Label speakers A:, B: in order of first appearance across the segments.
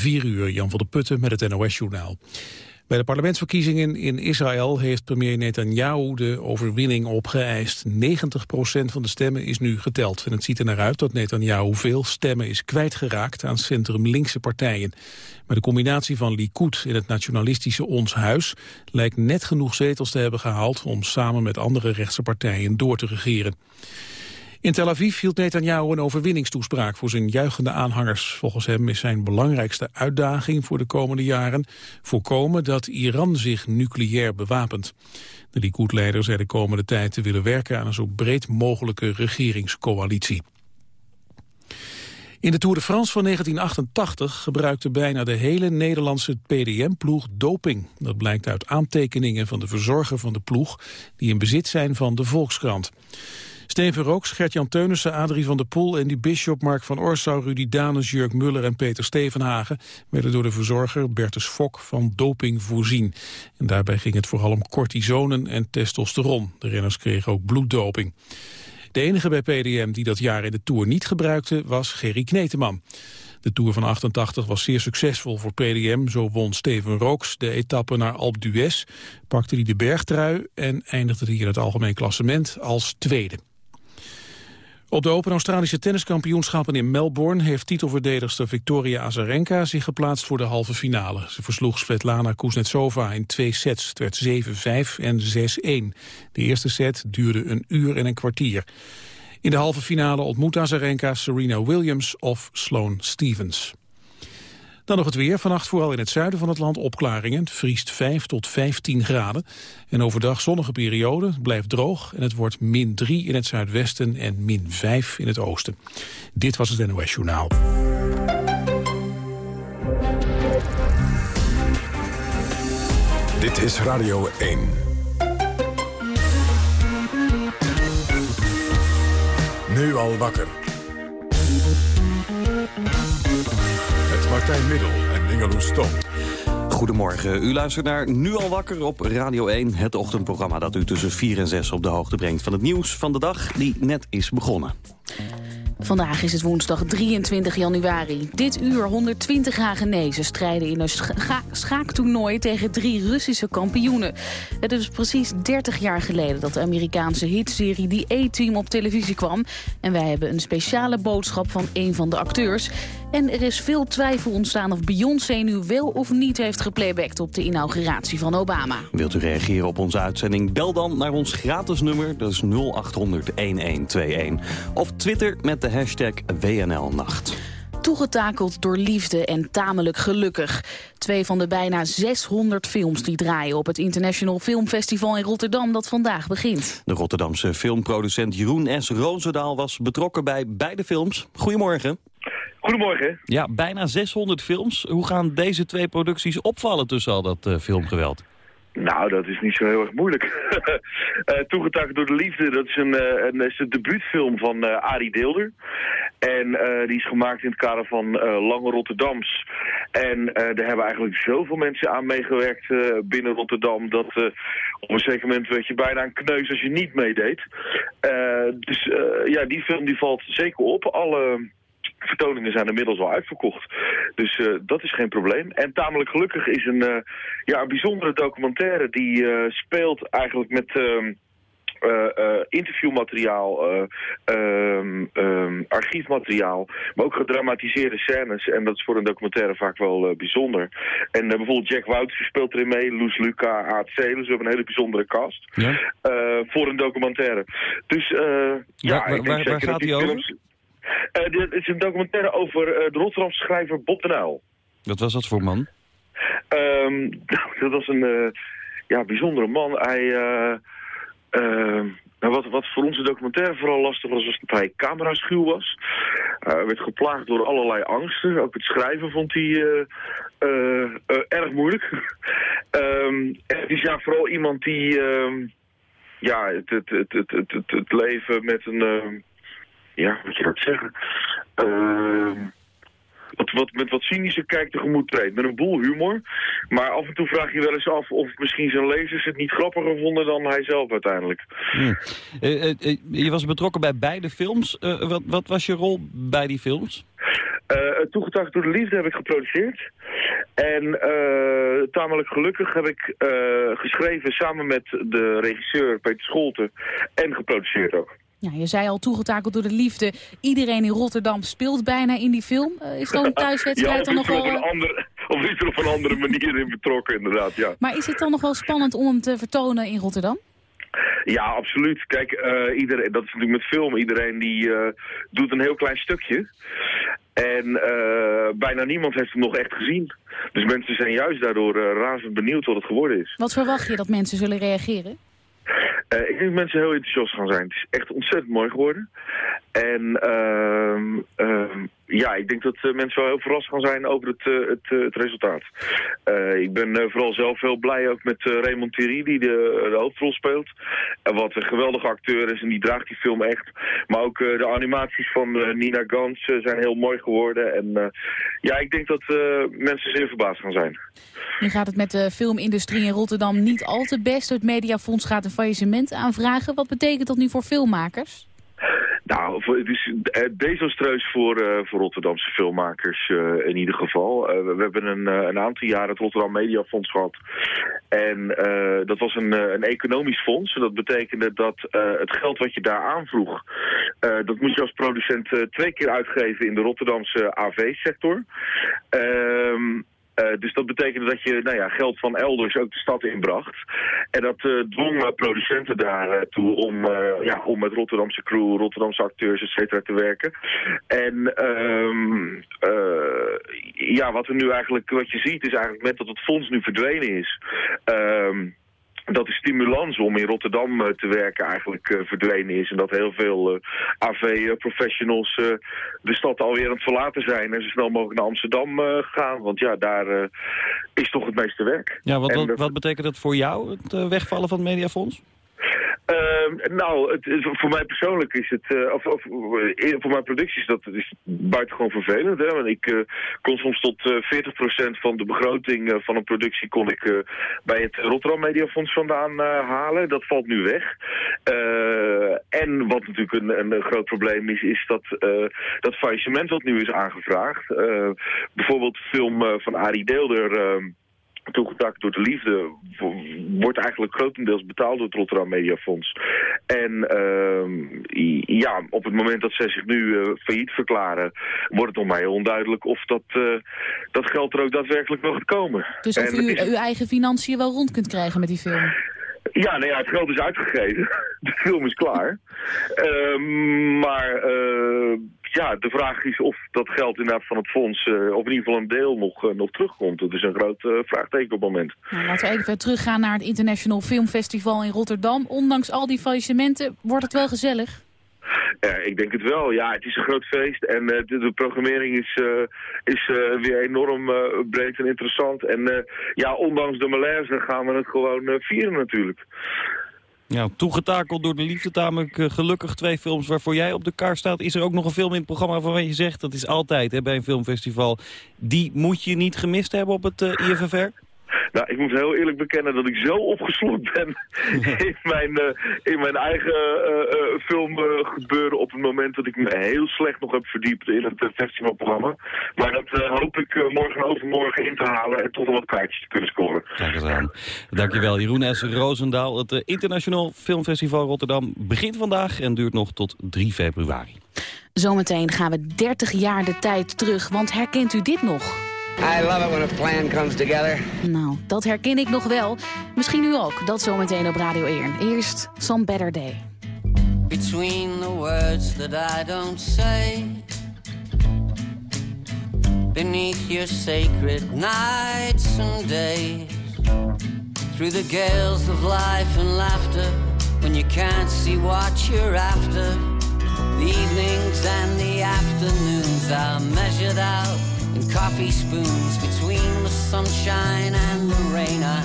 A: 4 uur, Jan van der Putten met het NOS-journaal. Bij de parlementsverkiezingen in Israël heeft premier Netanyahu de overwinning opgeëist. 90% van de stemmen is nu geteld. En het ziet er naar uit dat Netanyahu veel stemmen is kwijtgeraakt aan centrum-linkse partijen. Maar de combinatie van Likud in het nationalistische Ons Huis lijkt net genoeg zetels te hebben gehaald om samen met andere rechtse partijen door te regeren. In Tel Aviv hield Netanyahu een overwinningstoespraak voor zijn juichende aanhangers. Volgens hem is zijn belangrijkste uitdaging voor de komende jaren voorkomen dat Iran zich nucleair bewapent. De Likud-leider zei de komende tijd te willen werken aan een zo breed mogelijke regeringscoalitie. In de Tour de France van 1988 gebruikte bijna de hele Nederlandse PDM-ploeg doping. Dat blijkt uit aantekeningen van de verzorger van de ploeg... die in bezit zijn van de Volkskrant. Steven Rooks, Gert-Jan Teunissen, Adrie van der Poel... en die Bisschop, Mark van Orsau, Rudy Danes, Jurk Muller en Peter Stevenhagen... werden door de verzorger Bertus Fok van doping voorzien. En daarbij ging het vooral om cortisonen en testosteron. De renners kregen ook bloeddoping. De enige bij PDM die dat jaar in de Tour niet gebruikte was Gerry Kneteman. De Tour van 88 was zeer succesvol voor PDM. Zo won Steven Rooks de etappe naar Alpe d'Huez, pakte hij de bergtrui... en eindigde hij in het algemeen klassement als tweede. Op de Open Australische tenniskampioenschappen in Melbourne... heeft titelverdedigster Victoria Azarenka zich geplaatst voor de halve finale. Ze versloeg Svetlana Kuznetsova in twee sets. Het werd 7-5 en 6-1. De eerste set duurde een uur en een kwartier. In de halve finale ontmoet Azarenka Serena Williams of Sloane Stevens. Dan nog het weer. Vannacht vooral in het zuiden van het land opklaringen. Het vriest 5 tot 15 graden. En overdag zonnige periode. Het blijft droog en het wordt min 3 in het zuidwesten en min 5 in het oosten. Dit was het NOS Journaal.
B: Dit is Radio 1. Nu al wakker. Martijn Middel en Ingeloes Stom.
C: Goedemorgen, u luistert naar Nu al wakker op Radio 1. Het ochtendprogramma dat u tussen 4 en 6 op de hoogte brengt... van het nieuws van de dag die net is begonnen.
D: Vandaag is het woensdag 23 januari. Dit uur 120 Hagenezen strijden in een schaaktoernooi tegen drie Russische kampioenen. Het is precies 30 jaar geleden dat de Amerikaanse hitserie The A-Team op televisie kwam. En wij hebben een speciale boodschap van een van de acteurs. En er is veel twijfel ontstaan of Beyoncé nu wel of niet heeft geplaybacked op de inauguratie van Obama.
C: Wilt u reageren op onze uitzending? Bel dan naar ons gratis nummer, dat is 0800 1121. Of Twitter met de hashtag WNLnacht.
D: Toegetakeld door liefde en tamelijk gelukkig. Twee van de bijna 600 films die draaien op het International Filmfestival in Rotterdam dat vandaag begint.
C: De Rotterdamse filmproducent Jeroen S. Roosendaal was betrokken bij beide films. Goedemorgen.
E: Goedemorgen.
C: Ja, bijna 600 films. Hoe gaan deze twee producties opvallen tussen al dat uh, filmgeweld?
E: Nou, dat is niet zo heel erg moeilijk. uh, door de Liefde, dat is een, uh, een, is een debuutfilm van uh, Arie Deelder. En die is gemaakt in het kader van Lange Rotterdams. En daar hebben eigenlijk zoveel mensen aan meegewerkt binnen Rotterdam... dat op een zeker moment werd je bijna een kneus als je niet meedeed. dus ja, die film die valt zeker op. Alle vertoningen zijn inmiddels al uitverkocht. Dus uh, dat is geen probleem. En tamelijk gelukkig is een, uh, ja, een bijzondere documentaire die uh, speelt eigenlijk met... Uh, interviewmateriaal, um, um, archiefmateriaal, maar ook gedramatiseerde scènes. En dat is voor een documentaire vaak wel bijzonder. En bijvoorbeeld Jack Wouters speelt erin mee, Loes Luca, Aad Zeelens. We hebben een hele bijzondere cast ja? voor een documentaire. Dus ja,
C: waar, waar, waar gaat die over?
E: Dit is een documentaire over uh, de Rotterdamse schrijver Bob den Uyl.
C: Wat was dat voor man?
E: Um, dat was een uh, ja, bijzondere man. Hij, nou, wat, wat voor onze documentaire vooral lastig was, was dat hij cameraschuw was. Hij werd geplaagd door allerlei angsten. Ook het schrijven vond hij erg moeilijk. um, het is ja vooral iemand die ehm, ja, het, het, het, het, het, het, leven met een ja, wat je dat zeggen, uh, wat, wat, met wat cynische kijk tegemoet treedt. Met een boel humor. Maar af en toe vraag je wel eens af of misschien zijn lezers het niet grappiger vonden dan hij zelf uiteindelijk.
C: Hmm. Uh, uh, je was betrokken bij beide films. wat, wat was je rol bij die films?
E: Uh, Toegetakt door de Liefde heb ik geproduceerd. En uh, tamelijk gelukkig heb ik uh, geschreven samen met de regisseur Peter Scholten en geproduceerd ook.
D: Ja, je zei al toegetakeld door de liefde. Iedereen in Rotterdam speelt bijna in die film. Uh, is een thuiswedstrijd
E: ja,
D: dan nog wel...
E: Een andere, of is er op een andere manier in betrokken, inderdaad, ja.
D: Maar is het dan nog wel spannend om hem te vertonen in Rotterdam?
E: Ja, absoluut. Kijk, uh, iedereen, dat is natuurlijk met film. Iedereen die uh, doet een heel klein stukje. En uh, bijna niemand heeft hem nog echt gezien. Dus mensen zijn juist daardoor razend benieuwd wat het geworden is.
D: Wat verwacht je dat mensen zullen reageren?
E: Uh, ik denk dat mensen heel enthousiast gaan zijn. Het is echt ontzettend mooi geworden. En uh, uh, ja, ik denk dat uh, mensen wel heel verrast gaan zijn over het, uh, het, het resultaat. ik ben vooral zelf heel blij ook met Raymond Thierry, die de, de hoofdrol speelt. En wat een geweldige acteur is en die draagt die film echt. Maar ook de animaties van Nina Gans zijn heel mooi geworden. En ja, ik denk dat mensen zeer verbaasd gaan zijn.
D: Nu gaat het met de filmindustrie in Rotterdam niet al te best. Het Mediafonds gaat een faillissement aanvragen. Wat betekent dat nu voor filmmakers?
E: Nou, het is desastreus voor, uh, voor Rotterdamse filmmakers uh, in ieder geval. We hebben een, een aantal jaren het Rotterdam Mediafonds gehad. En dat was een, een economisch fonds. Dat betekende dat het geld wat je daar aanvroeg... dat moet je als producent twee keer uitgeven in de Rotterdamse AV-sector. Ehm uh, dus dat betekende dat je nou ja, geld van elders ook de stad inbracht. En dat uh, dwong producenten daartoe om, ja, om met Rotterdamse crew, Rotterdamse acteurs, et cetera, te werken. En um, ja, wat we nu eigenlijk, wat je ziet is eigenlijk met dat het fonds nu verdwenen is... Um, dat de stimulans om in Rotterdam uh, te werken eigenlijk uh, verdwenen is. En dat heel veel uh, AV-professionals de stad alweer aan het verlaten zijn. En zo snel mogelijk naar Amsterdam gaan. Want ja, daar is toch het meeste werk.
C: Ja, wat, wat, wat betekent dat voor jou, het wegvallen van het Mediafonds?
E: Uh, nou, het, voor mij persoonlijk is het, uh, of, of, voor mijn producties dat is buitengewoon vervelend. Hè? Want ik uh, kon soms tot 40% van de begroting van een productie kon ik bij het Rotterdam Mediafonds vandaan halen. Dat valt nu weg. en wat natuurlijk een, een, groot probleem is, is dat dat faillissement wat nu is aangevraagd. bijvoorbeeld de film van Arie Deelder ehm, toegetakt door de liefde wordt eigenlijk grotendeels betaald door het Rotterdam Mediafonds. En uh, ja, op het moment dat zij zich nu uh, failliet verklaren, wordt het nog mij onduidelijk of dat, uh, dat geld er ook daadwerkelijk wel gaat komen.
D: Dus of u uw eigen financiën wel rond kunt krijgen met die film?
E: Ja, nou ja, het geld is uitgegeven. De film is klaar. uh, maar uh, ja, de vraag is of dat geld inderdaad van het fonds, uh, of in ieder geval een deel, nog, uh, nog terugkomt. Dat is een groot vraagteken op het moment.
D: Nou, laten we even teruggaan naar het International Film Festival in Rotterdam. Ondanks al die faillissementen, wordt het wel gezellig?
E: Ja, ik denk het wel. Ja, het is een groot feest en uh, de, de, programmering is, uh, is uh, weer enorm breed en interessant. En ja, ondanks de malaise gaan we het gewoon vieren natuurlijk.
C: Ja, toegetakeld door de liefde tamelijk gelukkig twee films waarvoor jij op de kaart staat. Is er ook nog een film in het programma waarvan je zegt, dat is altijd hè, bij een filmfestival, die moet je niet gemist hebben op het IFFR?
E: Nou, ik moet heel eerlijk bekennen dat ik zo opgeslokt ben in, mijn, uh, in mijn eigen uh, uh, filmgebeuren op het moment dat ik me heel slecht nog heb verdiept in het festivalprogramma. Maar dat hoop ik morgen overmorgen in te halen en tot een wat kaartjes te kunnen scoren.
C: Kijk eens aan. Dankjewel Jeroen S. Roosendaal. Het Internationaal Filmfestival Rotterdam begint vandaag en duurt nog tot 3 februari.
D: Zometeen gaan we 30 jaar de tijd terug, want herkent u dit nog?
F: I love it when a plan comes together.
D: Nou, dat herken ik nog wel. Misschien u ook. Dat zometeen op Radio 1. Eerst Some Better Day.
G: Between the words that I don't say Beneath your sacred nights and days Through the gales of life and laughter When you can't see what you're after The evenings and the afternoons are measured out and coffee spoons between the sunshine and the rain. I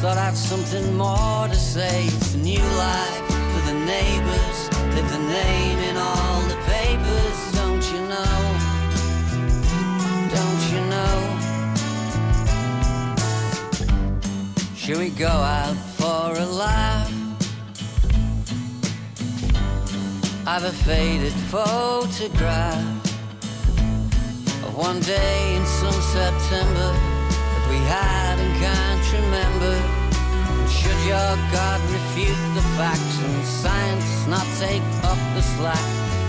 G: thought I'd something more to say. It's a new life for the neighbors, live the name in all the papers. Don't you know? Don't you know? Should we go out for a laugh? I've a faded photograph one day in some September that we had and can't remember. Should your God refute the facts and science not take up the slack,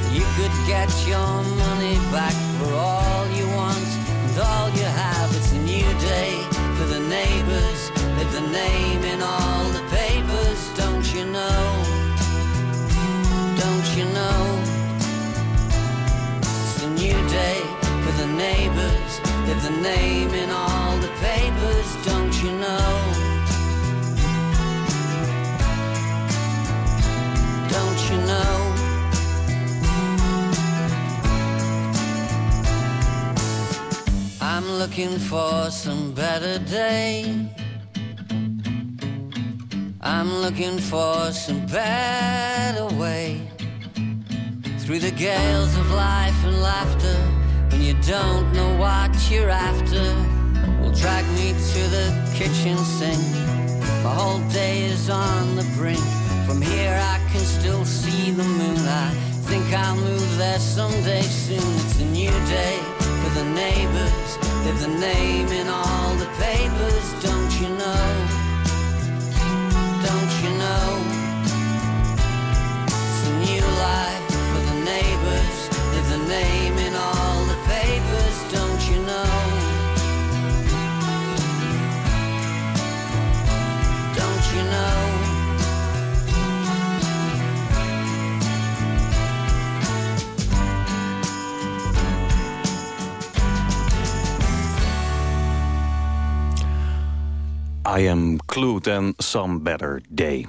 G: you could get your money back for all you want and all you have. It's a new day for the neighbors, with the name in all the papers, don't you know? Don't you know? It's a new day for the neighbors, with the name in all the papers, don't you know? Don't you know? I'm looking for some better day. I'm looking for some better way. Through the gales of life and laughter, when you don't know what you're after, will drag me to the kitchen sink. My whole day is on the brink. From here I can still see the moon. I think I'll move there someday soon. It's a new day for the neighbors. They've the name in all the papers, don't you know?
C: I am Clued and Some Better Day.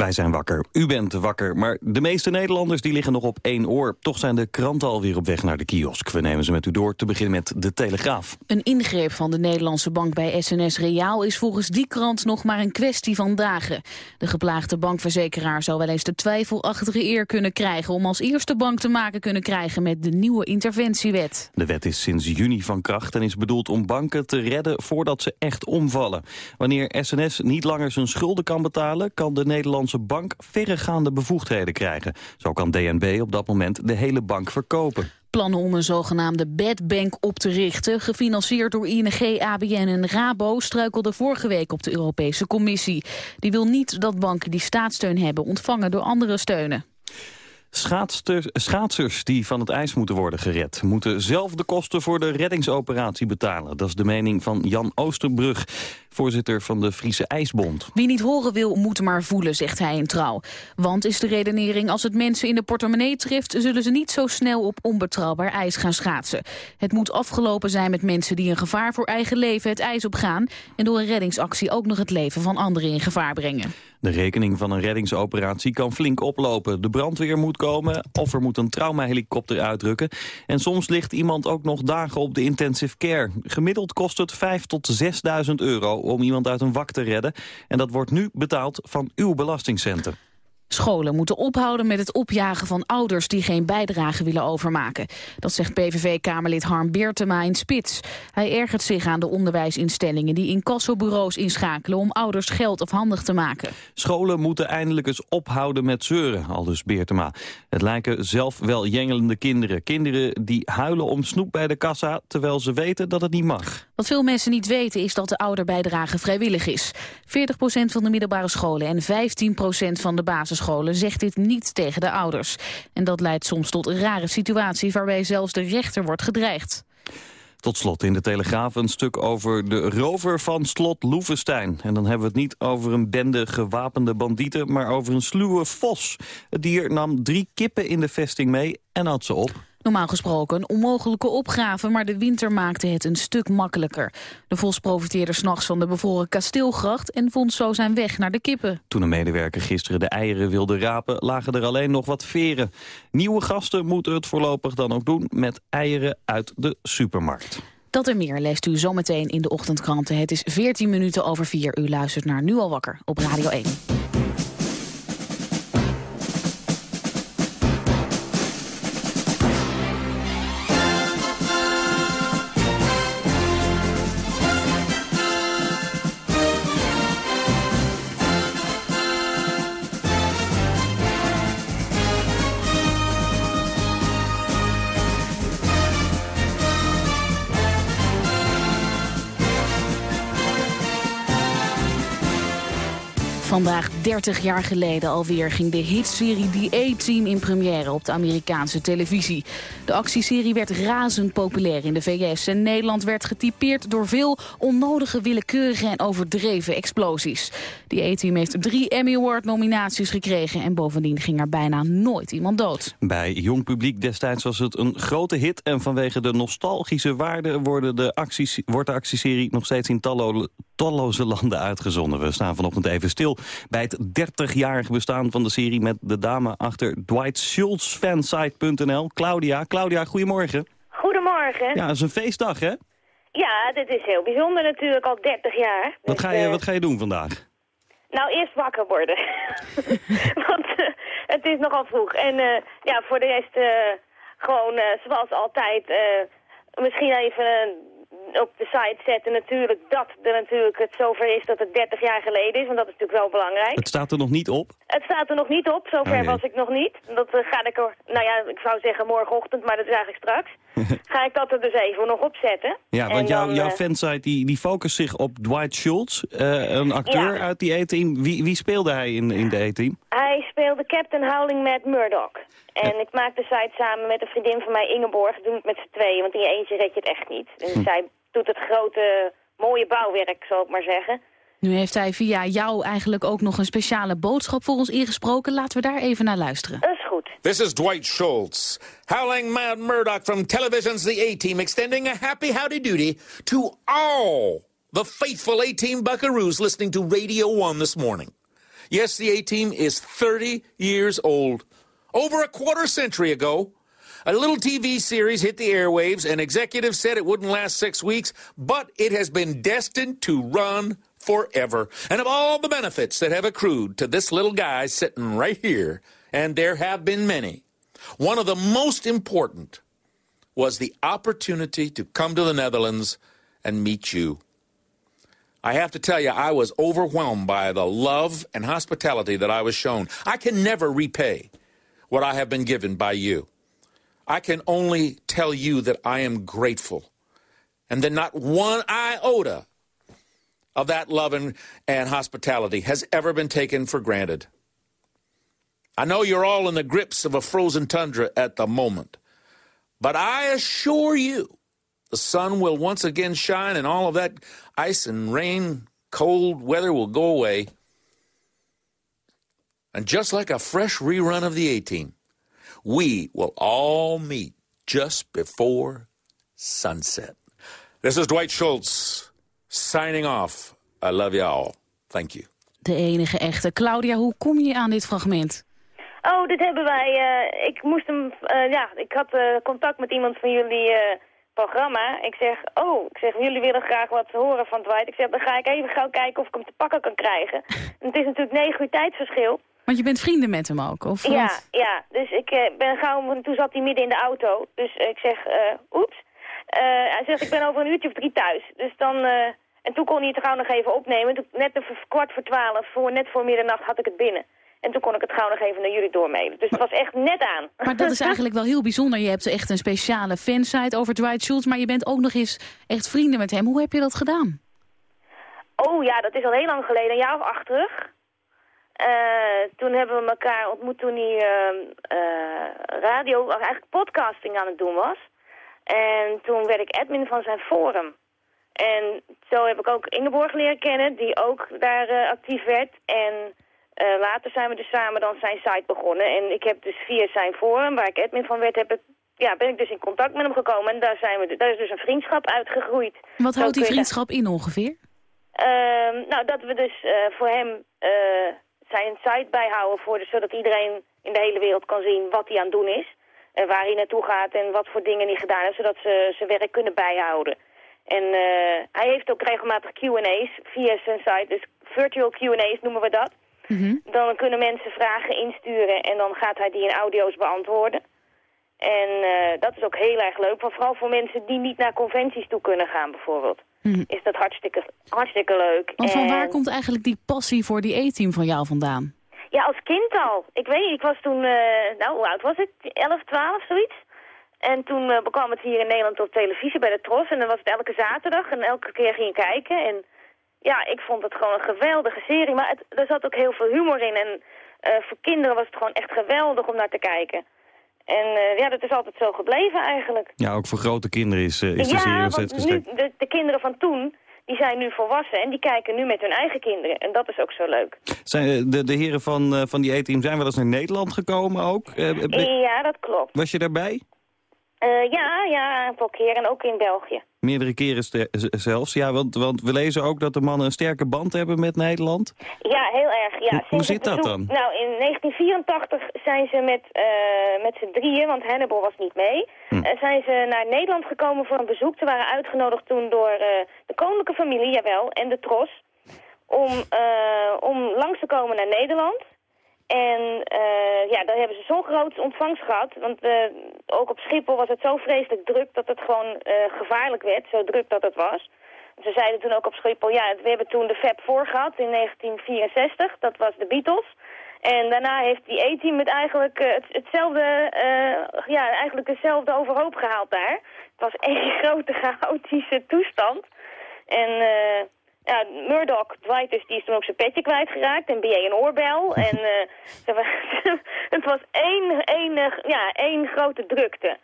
C: Wij zijn wakker, u bent wakker, maar de meeste Nederlanders die liggen nog op één oor. Toch zijn de kranten alweer op weg naar de kiosk. We nemen ze met u door, te beginnen met De Telegraaf.
D: Een ingreep van de Nederlandse bank bij SNS Reaal is volgens die krant nog maar een kwestie van dagen. De geplaagde bankverzekeraar zou wel eens de twijfelachtige eer kunnen krijgen om als eerste bank te maken kunnen krijgen met de nieuwe interventiewet.
C: De wet is sinds juni van kracht en is bedoeld om banken te redden voordat ze echt omvallen. Wanneer SNS niet langer zijn schulden kan betalen, kan de Nederlandse bank verregaande bevoegdheden krijgen. Zo kan DNB op dat moment de hele bank verkopen.
D: Plannen om een zogenaamde bad bank op te richten, gefinancierd door ING, ABN en Rabo, struikelde vorige week op de Europese Commissie. Die wil niet dat banken die staatssteun hebben ontvangen door andere steunen.
C: Schaatsers die van het ijs moeten worden gered... moeten zelf de kosten voor de reddingsoperatie betalen. Dat is de mening van Jan Oosterbrug, voorzitter van de Friese IJsbond.
D: Wie niet horen wil, moet maar voelen, zegt hij in trouw. Want is de redenering, als het mensen in de portemonnee treft... zullen ze niet zo snel op onbetrouwbaar ijs gaan schaatsen. Het moet afgelopen zijn met mensen die een gevaar voor eigen leven het ijs opgaan... en door een reddingsactie ook nog het leven van anderen in gevaar brengen.
C: De rekening van een reddingsoperatie kan flink oplopen. De brandweer moet komen of er moet een traumahelikopter uitrukken. En soms ligt iemand ook nog dagen op de intensive care. Gemiddeld kost het 5 tot 6.000 euro om iemand uit een wak te redden. En dat wordt nu betaald van uw belastingcenten.
D: Scholen moeten ophouden met het opjagen van ouders die geen bijdrage willen overmaken. Dat zegt PVV-kamerlid Harm Beertema in Spits. Hij ergert zich aan de onderwijsinstellingen die incassobureaus inschakelen om ouders geld afhandig te maken.
C: Scholen moeten eindelijk eens ophouden met zeuren, aldus Beertema. Het lijken zelf wel jengelende kinderen. Kinderen die huilen om snoep bij de kassa, terwijl ze weten dat het niet mag.
D: Wat veel mensen niet weten is dat de ouderbijdrage vrijwillig is. 40% van de middelbare scholen en 15% van de basisscholen zegt dit niet tegen de ouders. En dat leidt soms tot rare situaties waarbij zelfs de rechter wordt gedreigd.
C: Tot slot in de Telegraaf een stuk over de rover van slot Loevestein. En dan hebben we het niet over een bende gewapende bandieten... maar over een sluwe vos. Het dier nam drie kippen in de vesting mee en had ze op.
D: Normaal gesproken een onmogelijke opgave, maar de winter maakte het een stuk makkelijker. De vos profiteerde s'nachts van de bevroren kasteelgracht en vond zo zijn weg naar de kippen.
C: Toen een medewerker gisteren de eieren wilde rapen, lagen er alleen nog wat veren. Nieuwe gasten moeten het voorlopig dan ook doen met eieren uit de supermarkt.
D: Dat en meer leest u zometeen in de ochtendkranten. Het is 14 minuten over 4. U luistert naar Nu al wakker op Radio 1. Vandaag 30 jaar geleden alweer ging de hitserie The A-Team in première op de Amerikaanse televisie. De actieserie werd razend populair in de VS en Nederland werd getypeerd door veel onnodige, willekeurige en overdreven explosies. The A-Team heeft drie Emmy Award nominaties gekregen en bovendien ging er bijna nooit iemand dood.
C: Bij jong publiek destijds was het een grote hit en vanwege de nostalgische waarde worden de acties, wordt de actieserie nog steeds in tallo, talloze landen uitgezonden. We staan vanochtend even stil bij het 30-jarige bestaan van de serie... met de dame achter Dwight Schultz fansite.nl, Claudia. Claudia, goedemorgen.
H: Goedemorgen.
C: Ja, het is een feestdag, hè?
H: Ja, dit is heel bijzonder natuurlijk, al 30 jaar.
C: Wat,
H: Dus,
C: ga je,
H: eh,
C: wat ga je doen vandaag?
H: Nou, eerst wakker worden. Want eh, het is nogal vroeg. En eh, ja, voor de rest gewoon zoals altijd... misschien even op de site zetten natuurlijk dat er natuurlijk het zover is dat het 30 jaar geleden is. Want dat is natuurlijk wel belangrijk.
C: Het staat er nog niet op.
H: Het staat er nog niet op, zover
C: jee.
H: was ik nog niet. Dat eh, ga ik er, nou ja, ik zou zeggen morgenochtend, maar dat is eigenlijk straks. ga ik dat er dus even nog op zetten.
C: Ja, want jouw
H: dan,
C: jouw
H: eh,
C: fansite die, die focust zich op Dwight Schultz, eh, een acteur
H: Ja.
C: uit die E-team. Wie, wie speelde hij in, in de E-team?
H: Hij speelde Captain Howling met Murdoch. En ik maak de site samen met een vriendin van mij, Ingeborg. Doen het met z'n tweeën, want in je eentje red je het echt niet. En
C: Hm.
H: zij doet het grote, mooie bouwwerk, zal ik maar zeggen.
D: Nu heeft hij via jou eigenlijk ook nog een speciale boodschap voor ons ingesproken. Laten we daar even naar luisteren.
H: Dat is goed.
I: This is Dwight Schultz, howling Mad Murdoch from television's The A-Team, extending a happy howdy doody to all the faithful A-Team buckaroos listening to Radio 1 this morning. Yes, the A-Team is 30 years old. Over a quarter century ago, a little TV series hit the airwaves, and executives said it wouldn't last six weeks, but it has been destined to run forever. And of all the benefits that have accrued to this little guy sitting right here, and there have been many, one of the most important was the opportunity to come to the Netherlands and meet you. I have to tell you, I was overwhelmed by the love and hospitality that I was shown. I can never repay what I have been given by you. I can only tell you that I am grateful and that not one iota of that love and, and hospitality has ever been taken for granted. I know you're all in the grips of a frozen tundra at the moment, but I assure you the sun will once again shine and all of that ice and rain, cold weather will go away. And just like a fresh rerun of the A Team, we will all meet just before sunset. This is Dwight Schultz signing off. I love you all. Thank you.
D: De enige echte. Claudia, hoe kom je aan dit fragment?
H: Oh, dit hebben wij. eh, ik moest hem. eh, ja, ik had eh, contact met iemand van jullie eh, programma. Ik zeg, oh, ik zeg, jullie willen graag wat horen van Dwight. Ik zeg, dan ga ik even gauw kijken of ik hem te pakken kan krijgen. En het is natuurlijk negen uur tijdsverschil.
D: Want je bent vrienden met hem ook, of
H: Ja,
D: wat?
H: ja. Dus ik eh, ben gauw, want toen zat hij midden in de auto. Dus ik zeg, eh oeps. Eh, hij zegt, ik ben over een uurtje of drie thuis. Dus dan, en toen kon hij het gauw nog even opnemen. Toen, net een kwart voor twaalf, voor, net voor middernacht had ik het binnen. En toen kon ik het gauw nog even naar jullie doormailen. Dus het was echt net aan.
D: Maar dat is eigenlijk wel heel bijzonder. Je hebt echt een speciale fansite over Dwight Schultz... maar je bent ook nog eens echt vrienden met hem. Hoe heb je dat gedaan?
H: Oh ja, dat is al heel lang geleden, een jaar of acht terug. Eh, toen hebben we elkaar ontmoet toen hij ehm, eh, radio, of eigenlijk podcasting aan het doen was. En toen werd ik admin van zijn forum. En zo heb ik ook Ingeborg leren kennen, die ook daar eh, actief werd. En later zijn we dus samen dan zijn site begonnen. En ik heb dus via zijn forum, waar ik admin van werd, heb ik, ja, ben ik dus in contact met hem gekomen. En daar, zijn we, daar is dus een vriendschap uitgegroeid.
D: Wat houdt die vriendschap in ongeveer?
H: Ehm, nou, dat we dus voor hem eh, zijn site bijhouden, voor, dus, zodat iedereen in de hele wereld kan zien wat hij aan het doen is. En waar hij naartoe gaat en wat voor dingen hij gedaan heeft, zodat ze zijn werk kunnen bijhouden. En eh, hij heeft ook regelmatig Q&A's via zijn site, dus virtual Q&A's noemen we dat.
D: Mhm.
H: Dan kunnen mensen vragen insturen en dan gaat hij die in audio's beantwoorden. En eh, dat is ook heel erg leuk, vooral voor mensen die niet naar conventies toe kunnen gaan bijvoorbeeld.
D: Mhm.
H: Is dat hartstikke, hartstikke leuk.
D: Want van
H: En-
D: waar komt eigenlijk die passie voor die E-team van jou vandaan?
H: Ja, als kind al. Ik weet niet, ik was toen, eh, nou hoe oud was ik? 11, 12, zoiets. En toen eh, kwam het hier in Nederland op televisie bij de Tros. En dan was het elke zaterdag en elke keer ging je kijken. En ja, ik vond het gewoon een geweldige serie. Maar het, er zat ook heel veel humor in. En eh, voor kinderen was het gewoon echt geweldig om naar te kijken. En eh, ja, dat is altijd zo gebleven eigenlijk.
C: Ja, ook voor grote kinderen is, eh, is de serie
H: nu,
C: geschikt.
H: de, de kinderen van toen, die zijn nu volwassen en die kijken nu met hun eigen kinderen. En dat is ook zo leuk.
C: Zijn, eh, de, de heren van, van die E-team zijn wel eens naar Nederland gekomen ook?
H: Ja, dat klopt.
C: was je daarbij?
H: Ja, ja, een aantal keer en ook in België.
C: Meerdere keren zelfs. Ja, want, want we lezen ook dat de mannen een sterke band hebben met Nederland.
H: Ja, heel erg. Ja,
C: Hoe- zit dat dan?
H: Nou, in 1984 zijn ze met, eh met z'n drieën, want Hannibal was niet mee,
C: Hm.
H: eh, zijn ze naar Nederland gekomen voor een bezoek. Ze waren uitgenodigd toen door eh, de koninklijke familie, jawel, en de Tros, om, om langs te komen naar Nederland. En eh, ja, daar hebben ze zo'n groot ontvangst gehad. Want eh, ook op Schiphol was het zo vreselijk druk dat het gewoon eh, gevaarlijk werd. Zo druk dat het was. Ze zeiden toen ook op Schiphol, ja, we hebben toen de Fab 4 gehad in 1964. Dat was de Beatles. En daarna heeft die A-team het eigenlijk het, hetzelfde, ja, eigenlijk hetzelfde overhoop gehaald daar. Het was één grote chaotische toestand. En ja, Murdoch, Dwight dus, die is toen ook zijn petje kwijtgeraakt en BA een oorbel. En eh, ze het was één, één, eh, ja, één grote drukte.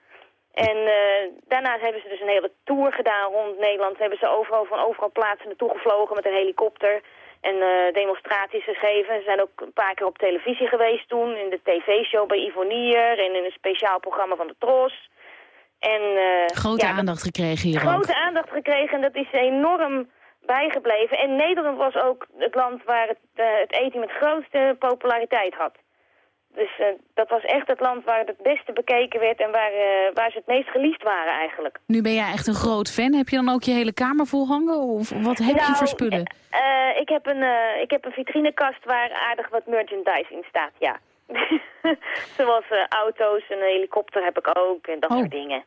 H: En eh, daarna hebben ze dus een hele tour gedaan rond Nederland. Hebben ze overal van overal plaatsen naartoe gevlogen met een helikopter. En demonstraties gegeven. Ze zijn ook een paar keer op televisie geweest toen. In de tv-show bij Ivonier en in een speciaal programma van de Tros. En,
D: Grote
H: ja,
D: aandacht gekregen hier ook.
H: grote aandacht gekregen en dat is enorm bijgebleven. En Nederland was ook het land waar het, eh het eten met grootste populariteit had. Dus eh, dat was echt het land waar het het beste bekeken werd en waar, eh, waar ze het meest geliefd waren eigenlijk.
D: Nu ben jij echt een groot fan. Heb je dan ook je hele kamer vol hangen? Of wat heb je
H: Nou,
D: voor spullen?
H: ik, heb een, ik heb een vitrinekast waar aardig wat merchandise in staat, ja. Zoals auto's, een helikopter heb ik ook en dat
D: Oh.
H: soort dingen.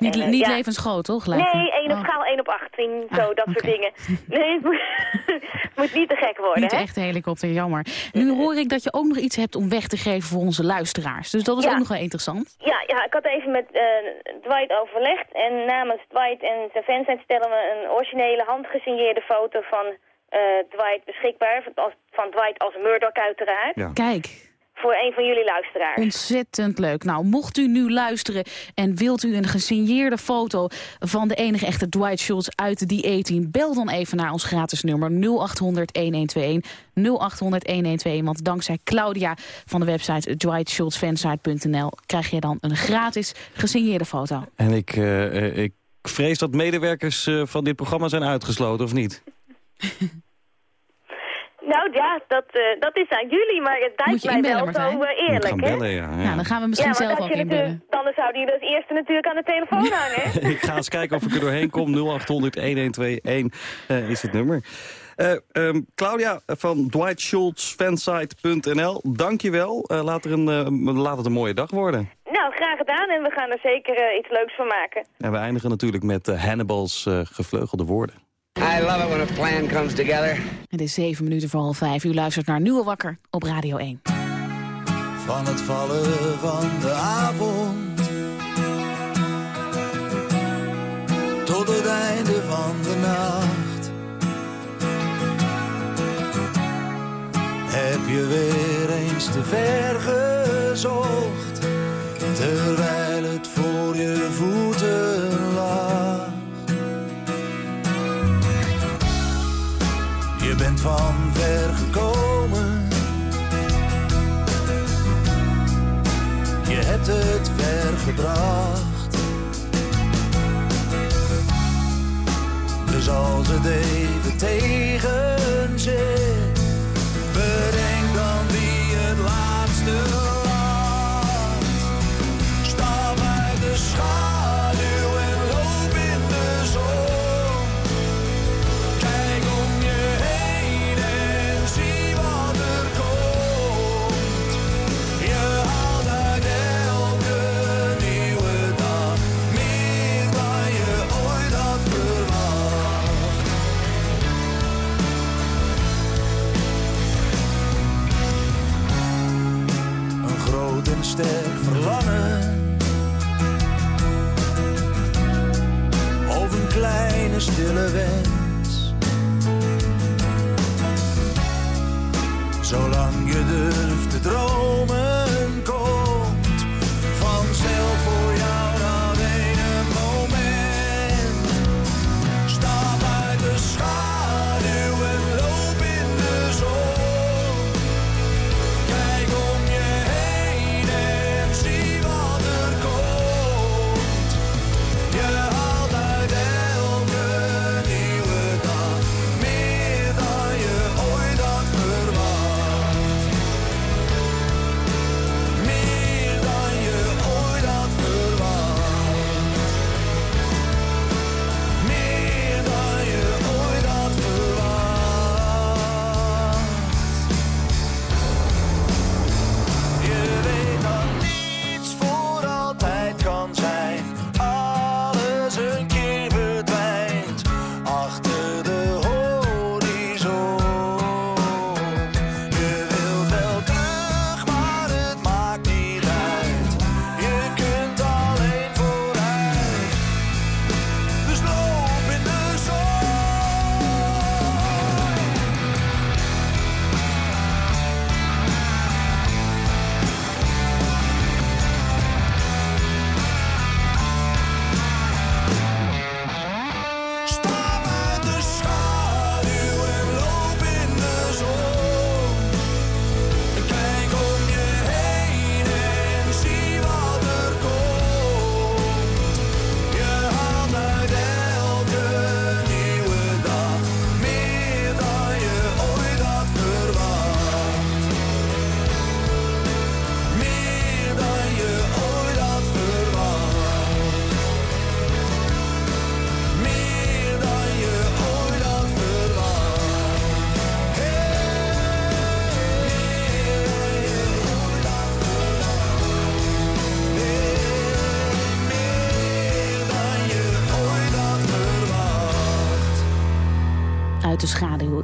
D: Niet,
H: en, eh,
D: niet
H: ja.
D: levensgroot, toch?
H: Nee, één op
D: Oh,
H: schaal 1 op 18, zo,
D: Ah,
H: dat soort dingen. Nee, het moet, het moet niet te gek worden,
D: Niet
H: hè?
D: echt een helikopter, jammer. Nu hoor ik dat je ook nog iets hebt om weg te geven voor onze luisteraars. Dus dat is
H: Ja.
D: ook nog wel interessant.
H: Ja, ja, ik had even met eh, Dwight overlegd. En namens Dwight en zijn fans stellen we een originele handgesigneerde foto van eh, Dwight beschikbaar. Van, als, van Dwight als Murdoch uiteraard.
C: Ja.
D: Kijk,
H: Voor een van jullie luisteraars.
D: ontzettend leuk. Nou, mocht u nu luisteren en wilt u een gesigneerde foto van de enige echte Dwight Schultz uit die 18, bel dan even naar ons gratis nummer 0800 1121. 0800 1121, want dankzij Claudia van de website dwightschultzfansite.nl krijg je dan een gratis gesigneerde foto.
C: En ik, eh, eh, ik vrees dat medewerkers eh, van dit programma zijn uitgesloten, of niet?
H: Nou ja, dat, eh, dat is aan jullie, maar het
D: Moet
H: lijkt
D: je
H: mij
D: inbellen,
H: wel
D: Martijn?
H: zo eh, eerlijk,
C: gaan
H: hè?
C: bellen, ja. ja.
D: Nou, dan gaan we misschien
H: ja,
D: zelf ook inbellen.
H: Dan zou die als eerste natuurlijk aan de telefoon hangen.
C: Ik ga eens kijken of ik er doorheen kom. 0800 1121 eh, is het nummer. Eh, ehm, Claudia van dwightschultzfansite.nl, dankjewel. Uh, laat, er een, eh, laat het een mooie dag worden.
H: Nou, graag gedaan en we gaan er zeker iets leuks van maken.
C: En we eindigen natuurlijk met Hannibal's eh, gevleugelde woorden.
F: I love it when a plan comes together.
D: Het is zeven minuten voor half vijf. U luistert naar Nieuwe Wakker op Radio 1.
J: Van het vallen van de avond tot het einde van de nacht. Heb je weer eens te ver gezocht, terwijl het voor je voeten van ver gekomen. Je hebt het ver gebracht. Dus als het even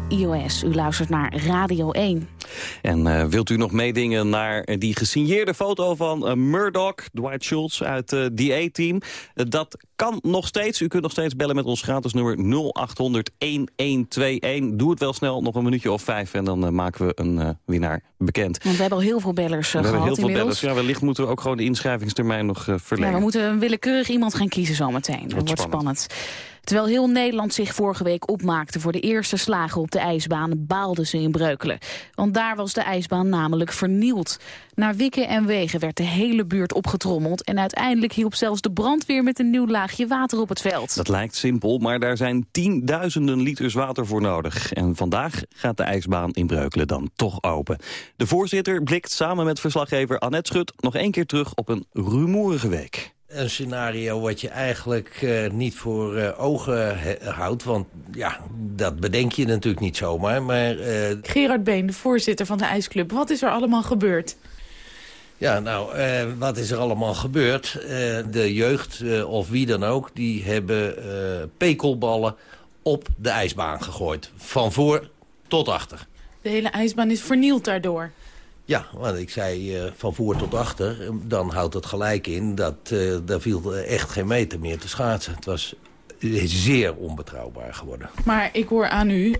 D: iOS. U luistert naar Radio 1.
C: En eh, wilt u nog meedingen naar die gesigneerde foto van eh, Murdoch, Dwight Schultz uit eh The A-Team? Dat kan nog steeds. U kunt nog steeds bellen met ons gratis nummer 0800-1121. Doe het wel snel, nog een minuutje of vijf en dan maken we een winnaar bekend.
D: Want we hebben al heel veel bellers eh,
C: we hebben
D: gehad
C: heel veel
D: inmiddels.
C: bellers. Ja, wellicht moeten we ook gewoon de inschrijvingstermijn nog
D: Ja,
C: verlengen.
D: we moeten een willekeurig iemand gaan kiezen zometeen. Dat wordt spannend. Terwijl heel Nederland zich vorige week opmaakte voor de eerste slagen op de ijsbaan, baalden ze in Breukelen. Want daar was de ijsbaan namelijk vernield. Naar wikken en wegen werd de hele buurt opgetrommeld en uiteindelijk hielp zelfs de brandweer met een nieuw laagje water op het veld.
C: Dat lijkt simpel, maar daar zijn tienduizenden liters water voor nodig. En vandaag gaat de ijsbaan in Breukelen dan toch open. De voorzitter blikt samen met verslaggever Annette Schut nog één keer terug op een rumoerige week.
K: Een scenario wat je eigenlijk eh, niet voor eh, ogen houdt. Want ja, dat bedenk je natuurlijk niet zomaar. Maar eh,
L: Gerard Been, de voorzitter van de ijsclub. Wat is er allemaal gebeurd?
K: ja, nou, wat is er allemaal gebeurd? De jeugd, of wie dan ook, die hebben pekelballen op de ijsbaan gegooid. Van voor tot achter.
L: De hele ijsbaan is vernield daardoor.
K: Ja, want ik zei eh, van voor tot achter. eh, Dan houdt het gelijk in dat eh daar viel echt geen meter meer te schaatsen. Het was zeer onbetrouwbaar geworden.
L: Maar ik hoor aan u,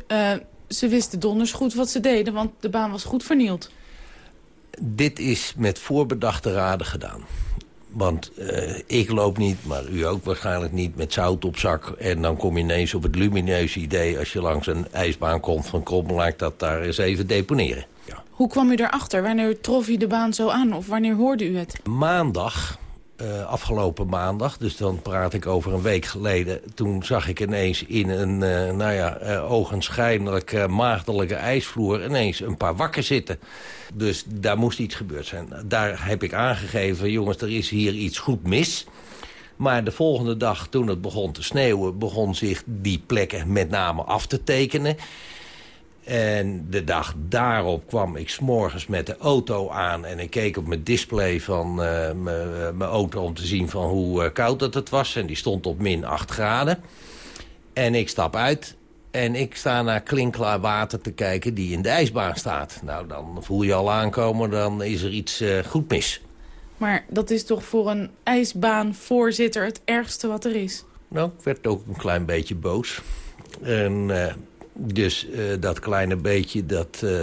L: ze wisten donders goed wat ze deden, want de baan was goed vernield.
K: Dit is met voorbedachte raden gedaan. Want ik loop niet, maar u ook waarschijnlijk niet, met zout op zak. En dan kom je ineens op het lumineuze idee... als je langs een ijsbaan komt van ik dat daar eens even deponeren.
L: Hoe kwam u erachter? Wanneer trof u de baan zo aan? Of wanneer hoorde u het?
K: Maandag, eh, afgelopen maandag, dus dan praat ik over een week geleden... toen zag ik ineens in een, eh, nou ja, eh, ogenschijnlijk maagdelijke ijsvloer... ineens een paar wakker zitten. Dus daar moest iets gebeurd zijn. Daar heb ik aangegeven, jongens, er is hier iets goed mis... Maar de volgende dag, toen het begon te sneeuwen... begon zich die plekken met name af te tekenen. En de dag daarop kwam ik s'morgens met de auto aan... en ik keek op mijn display van eh, mijn eh, mijn auto om te zien van hoe eh, koud dat het was. En die stond op min 8 graden. En ik stap uit en ik sta naar klinkklaar water te kijken die in de ijsbaan staat. Nou, dan voel je al aankomen, dan is er iets goed mis.
L: Maar dat is toch voor een ijsbaanvoorzitter het ergste wat er is?
K: Nou, ik werd ook een klein beetje boos. En Dus eh, dat kleine beetje, dat eh,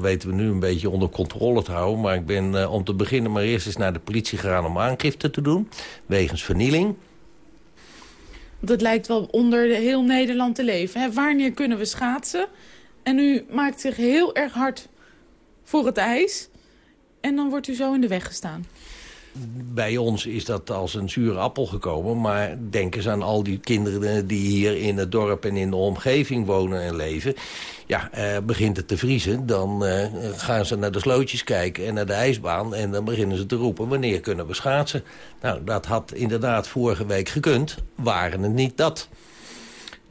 K: weten we nu een beetje onder controle te houden. Maar ik ben eh, om te beginnen maar eerst eens naar de politie gegaan om aangifte te doen. Wegens vernieling.
L: Het lijkt wel onder de heel Nederland te leven. Hè? Wanneer kunnen we schaatsen? En u maakt zich heel erg hard voor het ijs. En dan wordt u zo in de weg gestaan.
K: Bij ons is dat als een zure appel gekomen. Maar denk eens aan al die kinderen die hier in het dorp en in de omgeving wonen en leven. Ja, eh, begint het te vriezen, dan eh, gaan ze naar de slootjes kijken en naar de ijsbaan. En dan beginnen ze te roepen, wanneer kunnen we schaatsen? Nou, dat had inderdaad vorige week gekund. Waren het niet dat.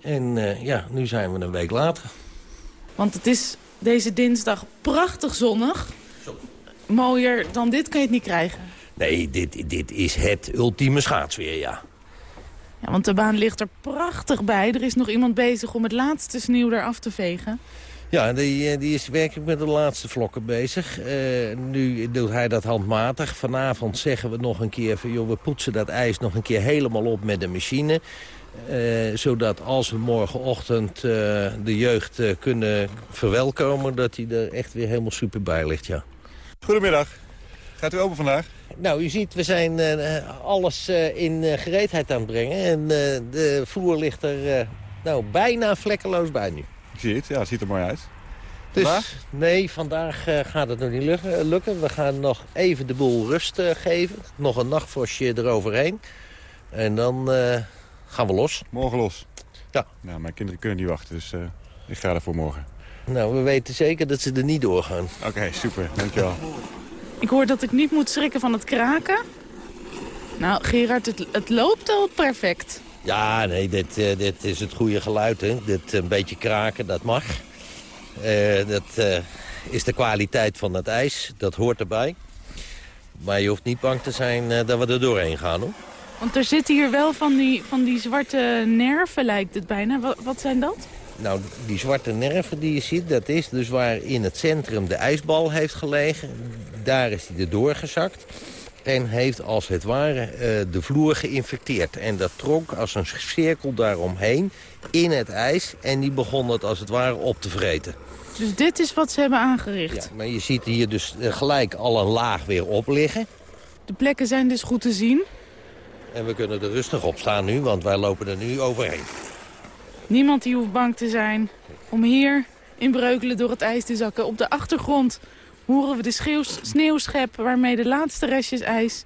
K: En eh, ja, nu zijn we een week later.
L: Want het is deze dinsdag prachtig zonnig. Mooier dan dit kan je het niet krijgen.
K: Nee, dit, dit is het ultieme schaatsweer, ja.
L: Ja, want de baan ligt er prachtig bij. Er is nog iemand bezig om het laatste sneeuw eraf te vegen.
K: Ja, die, eh, die is werkelijk met de laatste vlokken bezig. Eh, nu doet hij dat handmatig. Vanavond zeggen we nog een keer van... joh, we poetsen dat ijs nog een keer helemaal op met de machine. Eh, zodat als we morgenochtend eh, de jeugd eh, kunnen verwelkomen... dat hij er echt weer helemaal super bij ligt, ja.
M: Goedemiddag. Gaat u open vandaag?
K: Nou, u ziet, we zijn eh, alles eh, in eh, gereedheid aan het brengen. En de vloer ligt er nou, bijna vlekkeloos bij nu.
M: Ik zie het. Ja, het ziet er mooi uit.
K: Dus
M: Vandaag?
K: nee, vandaag gaat het nog niet lukken. We gaan nog even de boel rust geven. Nog een nachtvosje eroverheen. En dan gaan we los.
M: Morgen los?
K: Ja.
M: Nou, mijn kinderen kunnen niet wachten, dus ik ga ervoor morgen.
K: Nou, we weten zeker dat ze er niet doorgaan.
M: Oké, super. Dankjewel.
L: Ik hoor dat ik niet moet schrikken van het kraken. Nou, Gerard, het, het loopt al perfect.
K: Ja, nee, dit, eh, dit is het goede geluid. Hè. Dit een beetje kraken, dat mag. Eh, dat eh, is de kwaliteit van het ijs. Dat hoort erbij. Maar je hoeft niet bang te zijn eh, dat we er doorheen gaan, hoor.
L: Want er zitten hier wel van die, van die zwarte nerven, lijkt het bijna. Wat, wat zijn dat?
K: Nou, die zwarte nerven die je ziet, dat is dus waar in het centrum de ijsbal heeft gelegen. Daar is hij er doorgezakt. En heeft als het ware eh, de vloer geïnfecteerd. En dat trok als een cirkel daaromheen in het ijs. En die begon het als het ware op te vreten.
L: Dus dit is wat ze hebben aangericht.
K: Ja, maar je ziet hier dus eh, gelijk al een laag weer op liggen.
L: De plekken zijn dus goed te zien.
K: En we kunnen er rustig op staan nu, want wij lopen er nu overheen.
L: Niemand die hoeft bang te zijn om hier in Breukelen door het ijs te zakken. Op de achtergrond horen we de sneeuwschep waarmee de laatste restjes ijs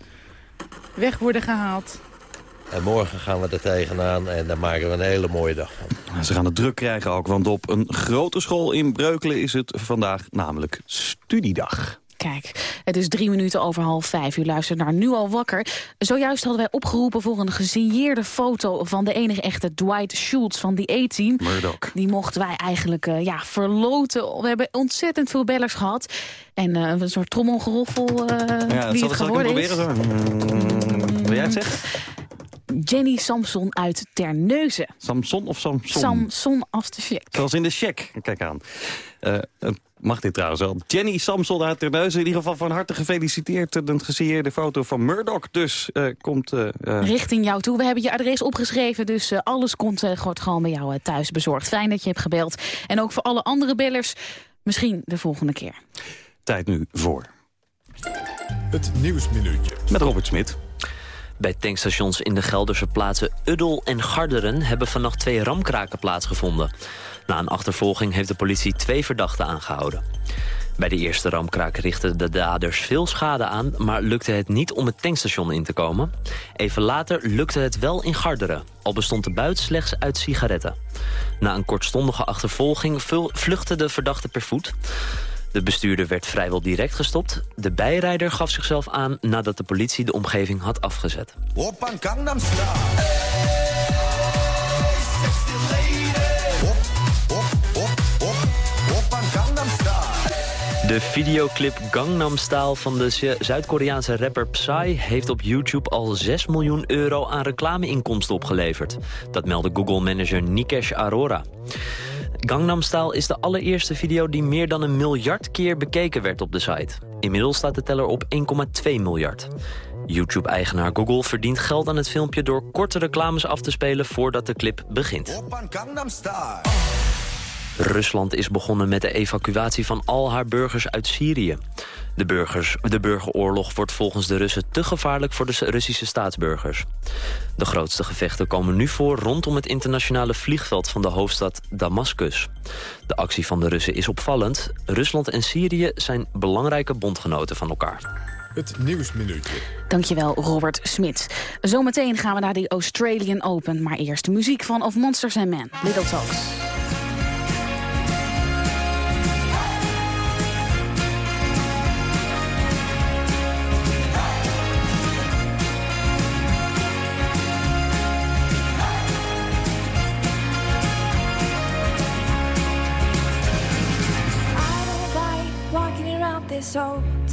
L: weg worden gehaald.
K: En morgen gaan we er tegenaan en daar maken we een hele mooie dag van.
C: Ze gaan het druk krijgen ook, want op een grote school in Breukelen is het vandaag namelijk studiedag.
D: Kijk, het is drie minuten over half vijf. U luistert naar Nu al wakker. Zojuist hadden wij opgeroepen voor een gesigneerde foto... van de enige echte Dwight Schultz van die A-team. Die mochten wij eigenlijk eh, ja, verloten. We hebben ontzettend veel bellers gehad. En eh, een soort trommelgeroffel uh,
C: Ja,
D: wie het geworden is.
C: proberen zo? Mm, Wil jij het zeggen?
D: Jenny Samson uit Terneuzen.
C: Samson of Samson?
D: Samson als de check.
C: Zoals in de check. Kijk aan. Eh, eh, mag dit trouwens wel. Jenny Samson uit Terneuzen. In ieder geval van harte gefeliciteerd. Een gesigneerde foto van Murdoch dus eh, komt...
D: Richting jou toe. We hebben je adres opgeschreven, dus eh, alles komt eh, wordt gewoon bij jou thuis bezorgd. Fijn dat je hebt gebeld. En ook voor alle andere bellers, misschien de volgende keer.
C: Tijd nu voor.
B: Het Nieuwsminuutje.
C: Met Robert Smit.
N: Bij tankstations in de Gelderse plaatsen Uddel en Garderen... hebben vannacht twee ramkraken plaatsgevonden. Na een achtervolging heeft de politie twee verdachten aangehouden. Bij de eerste ramkraak richtten de daders veel schade aan... maar lukte het niet om het tankstation in te komen. Even later lukte het wel in Garderen... al bestond de buit slechts uit sigaretten. Na een kortstondige achtervolging vul- vluchtte de verdachte per voet... De bestuurder werd vrijwel direct gestopt. De bijrijder gaf zichzelf aan nadat de politie de omgeving had afgezet.
J: Gangnam.
N: De videoclip Gangnam Style van de Zu- Zuid-Koreaanse rapper Psy... heeft op YouTube al 6 miljoen euro aan reclameinkomsten opgeleverd. Dat meldde Google-manager Nikesh Arora. Gangnam Style is de allereerste video die meer dan een miljard keer bekeken werd op de site. Inmiddels staat de teller op 1,2 miljard. YouTube-eigenaar Google verdient geld aan het filmpje... door korte reclames af te spelen voordat de clip begint. Rusland is begonnen met de evacuatie van al haar burgers uit Syrië. De, burgers, de burgeroorlog wordt volgens de Russen te gevaarlijk voor de Russische staatsburgers. De grootste gevechten komen nu voor rondom het internationale vliegveld van de hoofdstad Damascus. De actie van de Russen is opvallend. Rusland en Syrië zijn belangrijke bondgenoten van elkaar.
B: Het Nieuwsminuutje.
D: Dankjewel, Robert Smit. Zometeen gaan we naar de Australian Open. Maar eerst de muziek van Of Monsters and Men, Little Talks.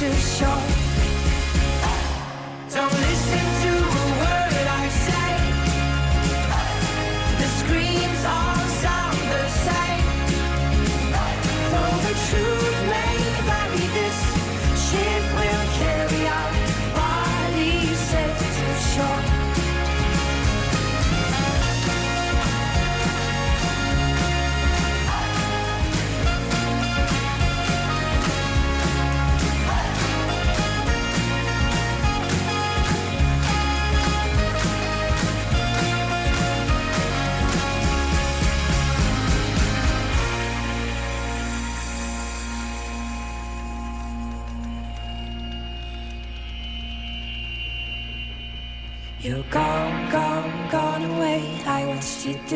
O: Don't listen to a word I say. The screams all sound the same. The truth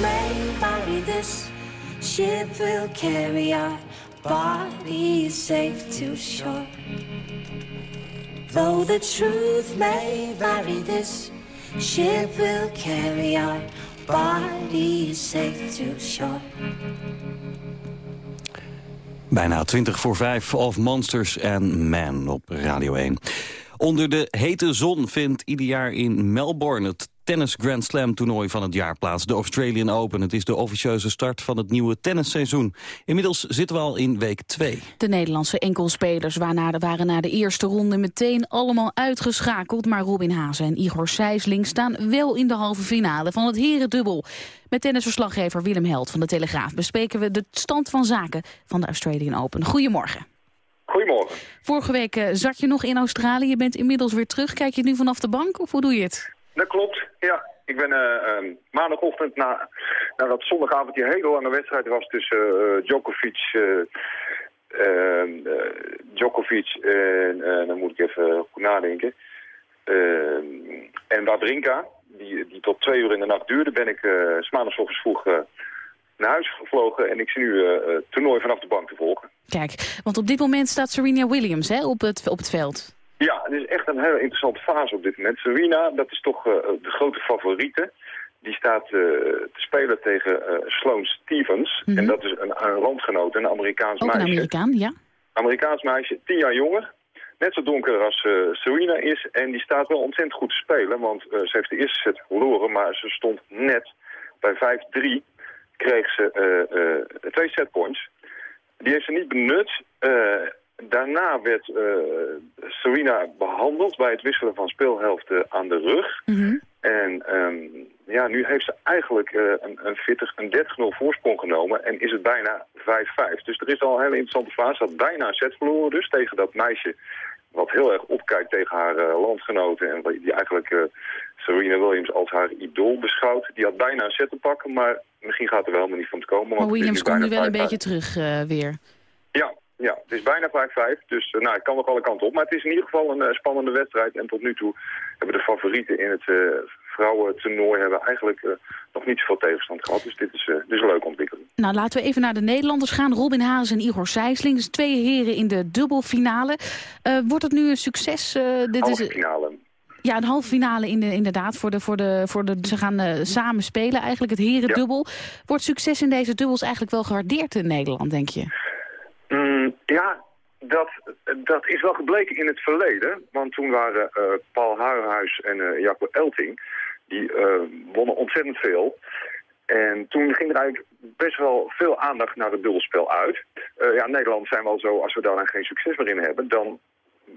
O: may vary, this ship will carry our bodies safe to shore. Though the truth may vary, this ship will carry our bodies safe to shore.
C: Bijna 20 voor 5 of Monsters and Men op Radio 1. Onder de hete zon vindt ieder jaar in Melbourne het tennis Grand Slam toernooi van het jaar plaats, de Australian Open. Het is de officieuze start van het nieuwe tennisseizoen. Inmiddels zitten we al in week 2.
D: De Nederlandse enkelspelers waarna- waren na de eerste ronde meteen allemaal uitgeschakeld. Maar Robin Hazen en Igor Sijsling staan wel in de halve finale van het herendubbel. Met tennisverslaggever Willem Held van de Telegraaf bespreken we de stand van zaken van de Australian Open. Goedemorgen.
P: Goedemorgen.
D: Vorige week eh, zat je nog in Australië, je bent inmiddels weer terug. Kijk je nu vanaf de bank of hoe doe je het?
P: Dat klopt, ja. Ik ben eh, ehm, maandagochtend na, dat zondagavond die hele lange wedstrijd was tussen eh, Djokovic, eh, ehm, eh, Djokovic en, dan moet ik even goed nadenken, Ehm, en Wawrinka, die, die tot twee uur in de nacht duurde, ben ik uh, maandagochtends vroeg naar huis gevlogen en ik zie nu het toernooi vanaf de bank te volgen.
D: Kijk, want op dit moment staat Serena Williams hè, op, het, op het veld.
P: Ja, het is echt een hele interessante fase op dit moment. Serena, dat is toch eh, de grote favoriete. Die staat eh, te spelen tegen eh, Sloane Stevens. En dat is een, een landgenoot, een Amerikaans
D: Mhm. Ook een
P: meisje.
D: Amerikaan, ja.
P: Amerikaans meisje, tien jaar jonger. Net zo donker als Serena is. En die staat wel ontzettend goed te spelen. Want ze heeft de eerste set verloren. Maar ze stond net bij 5-3. Kreeg ze twee setpoints. Die heeft ze niet benut. Daarna werd eh, Serena behandeld bij het wisselen van speelhelften aan de rug. En ehm, ja, nu heeft ze eigenlijk eh, een, een, 40, een 30-0 voorsprong genomen en is het bijna 5-5. Dus er is al een hele interessante fase. Ze had bijna een set verloren dus tegen dat meisje wat heel erg opkijkt tegen haar eh, landgenoten en die eigenlijk Serena Williams als haar idool beschouwt. Die had bijna een set te pakken, maar misschien gaat er wel helemaal niet van te komen.
D: Maar Williams komt nu wel een
P: 5-5.
D: beetje terug weer.
P: Ja, ja, het is bijna 5-5, dus eh, nou, het kan nog alle kanten op. Maar het is in ieder geval een eh, spannende wedstrijd. En tot nu toe hebben de favorieten in het vrouwentoernooi hebben eigenlijk nog niet zoveel tegenstand gehad. Dus dit is, dit is een leuke ontwikkeling.
D: Nou, laten we even naar de Nederlanders gaan. Robin Haas en Igor Sijsling. Dus twee heren in de dubbelfinale. Wordt het nu een succes? Dit
P: Halve
D: is,
P: finale.
D: ja, een halve finale in de, inderdaad. Voor de, voor de, voor de, ze gaan samen spelen eigenlijk, het herendubbel. Wordt succes in deze dubbels eigenlijk wel gewaardeerd in Nederland, denk je?
P: Mm, ja, dat, dat is wel gebleken in het verleden. Want toen waren eh, Paul Harenhuis en eh Jacco Elting... die eh, wonnen ontzettend veel. En toen ging er eigenlijk best wel veel aandacht naar het dubbelspel uit. Ja, in Nederland zijn we al zo, als we daar dan geen succes meer in hebben... dan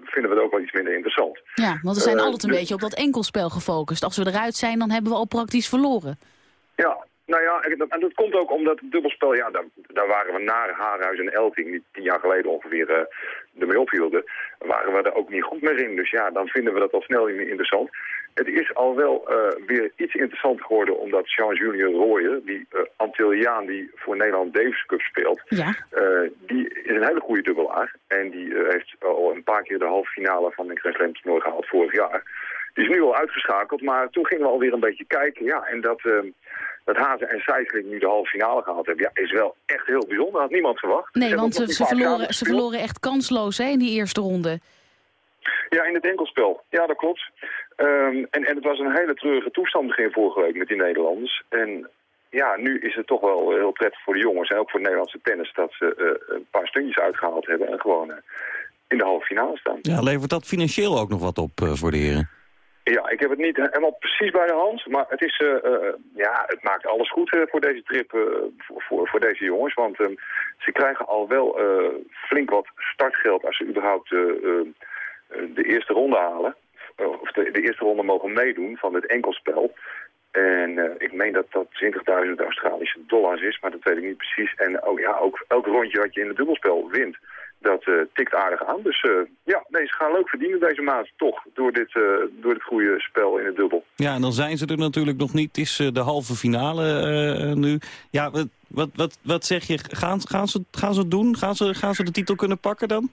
P: vinden we het ook wel iets minder interessant.
D: Ja, want we zijn altijd een
P: dus-
D: beetje op dat enkelspel gefocust. Als we eruit zijn, dan hebben we al praktisch verloren.
P: Ja, nou ja, en dat, komt ook omdat het dubbelspel, ja, daar, daar waren we na Haarhuis en Elting, die tien jaar geleden ongeveer eh, ermee ophielden, waren we er ook niet goed meer in. Dus ja, dan vinden we dat al snel niet meer interessant. Het is al wel eh, weer iets interessanter geworden omdat Jean-Julien Royer, die eh Antilliaan die voor Nederland Davis Cup speelt,
D: Ja.
P: die is een hele goede dubbelaar. En die heeft al een paar keer de halve finale van een Grand Slam toernooi gehaald vorig jaar. Die is nu al uitgeschakeld, maar toen gingen we alweer een beetje kijken. Ja, en dat, eh, dat Hazen en Sijsling nu de halve finale gehaald hebben, ja, is wel echt heel bijzonder. Had niemand verwacht.
D: Nee, want ze, ze, verloren, ze verloren echt kansloos hè, in die eerste ronde.
P: Ja, in het enkelspel. Ja, dat klopt. Ehm, en, en het was een hele treurige toestand begin vorige week met die Nederlanders. En ja, nu is het toch wel heel prettig voor de jongens en ook voor het Nederlandse tennis dat ze eh, een paar stuntjes uitgehaald hebben en gewoon eh, in de halve finale staan.
C: Ja, levert dat financieel ook nog wat op eh, voor de heren?
P: Ja, ik heb het niet helemaal precies bij de hand, maar het, is, eh, ja, het maakt alles goed eh, voor deze trip, voor, voor, deze jongens. Want ehm, ze krijgen al wel flink wat startgeld als ze überhaupt de eerste ronde halen. Of de, eerste ronde mogen meedoen van het enkelspel. En ik meen dat dat 20.000 Australische dollars is, maar dat weet ik niet precies. En oh, ja, ook elk rondje wat je in het dubbelspel wint, dat eh, tikt aardig aan. Dus eh, ja, nee, ze gaan leuk verdienen deze maand, toch, door dit, eh, door dit goede spel in het dubbel.
C: Ja, en dan zijn ze er natuurlijk nog niet. Het is de halve finale nu. Ja, wat, wat, wat, wat zeg je? Gaan, gaan, ze, gaan ze het doen? Gaan ze, gaan ze de titel kunnen pakken dan?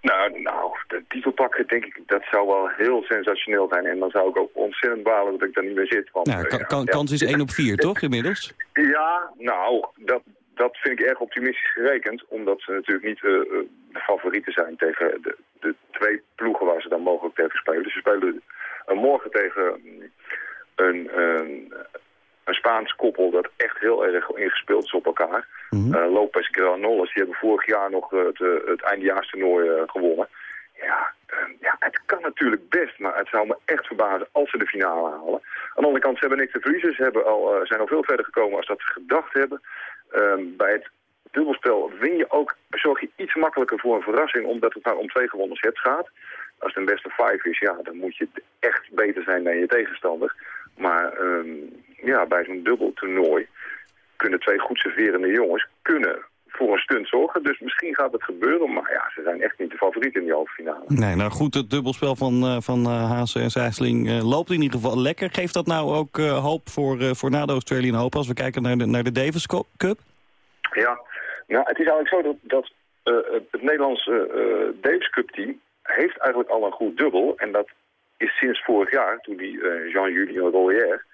P: Nou, nou, de titel pakken, denk ik, dat zou wel heel sensationeel zijn. En dan zou ik ook ontzettend balen dat ik daar niet meer zit. Want,
C: Nou, kan,
P: ja,
C: kan-
P: ja.
C: kans is 1 op 4, toch, inmiddels?
P: Ja, nou, dat, dat vind ik erg optimistisch gerekend. Omdat ze natuurlijk niet eh, eh, de favorieten zijn tegen de, de twee ploegen waar ze dan mogelijk tegen spelen. Dus ze spelen morgen tegen mm, een, een, een Spaans koppel dat echt heel erg ingespeeld is op elkaar. Eh, Lopez Granollers, die hebben vorig jaar nog het, het eindejaarstoernooi gewonnen. Ja, eh, ja, het kan natuurlijk best, maar het zou me echt verbazen als ze de finale halen. de andere kant, ze hebben niks te verliezen. Ze hebben al, zijn al veel verder gekomen als dat ze gedacht hebben. Ehm, bij het dubbelspel win je ook, zorg je iets makkelijker voor een verrassing, omdat het maar om twee gewonnen sets gaat. Als het een best of five is, ja, dan moet je echt beter zijn dan je tegenstander. Maar ehm, ja, bij zo'n dubbeltoernooi kunnen twee goed serverende jongens kunnen voor een stunt zorgen. Dus misschien gaat het gebeuren, maar ja, ze zijn echt niet de favoriet in die halve finale.
C: Nee, nou goed, het dubbelspel van, eh van eh, Haase en Sijsling eh, loopt in ieder geval lekker. Geeft dat nou ook hoop voor, voor na de Australian Open als we kijken naar de, naar de Davis Cup?
P: Ja, nou, het is eigenlijk zo dat, dat het, Nederlandse Davis Cup team heeft eigenlijk al een goed dubbel. En dat is sinds vorig jaar, toen die Jean-Julien Royer,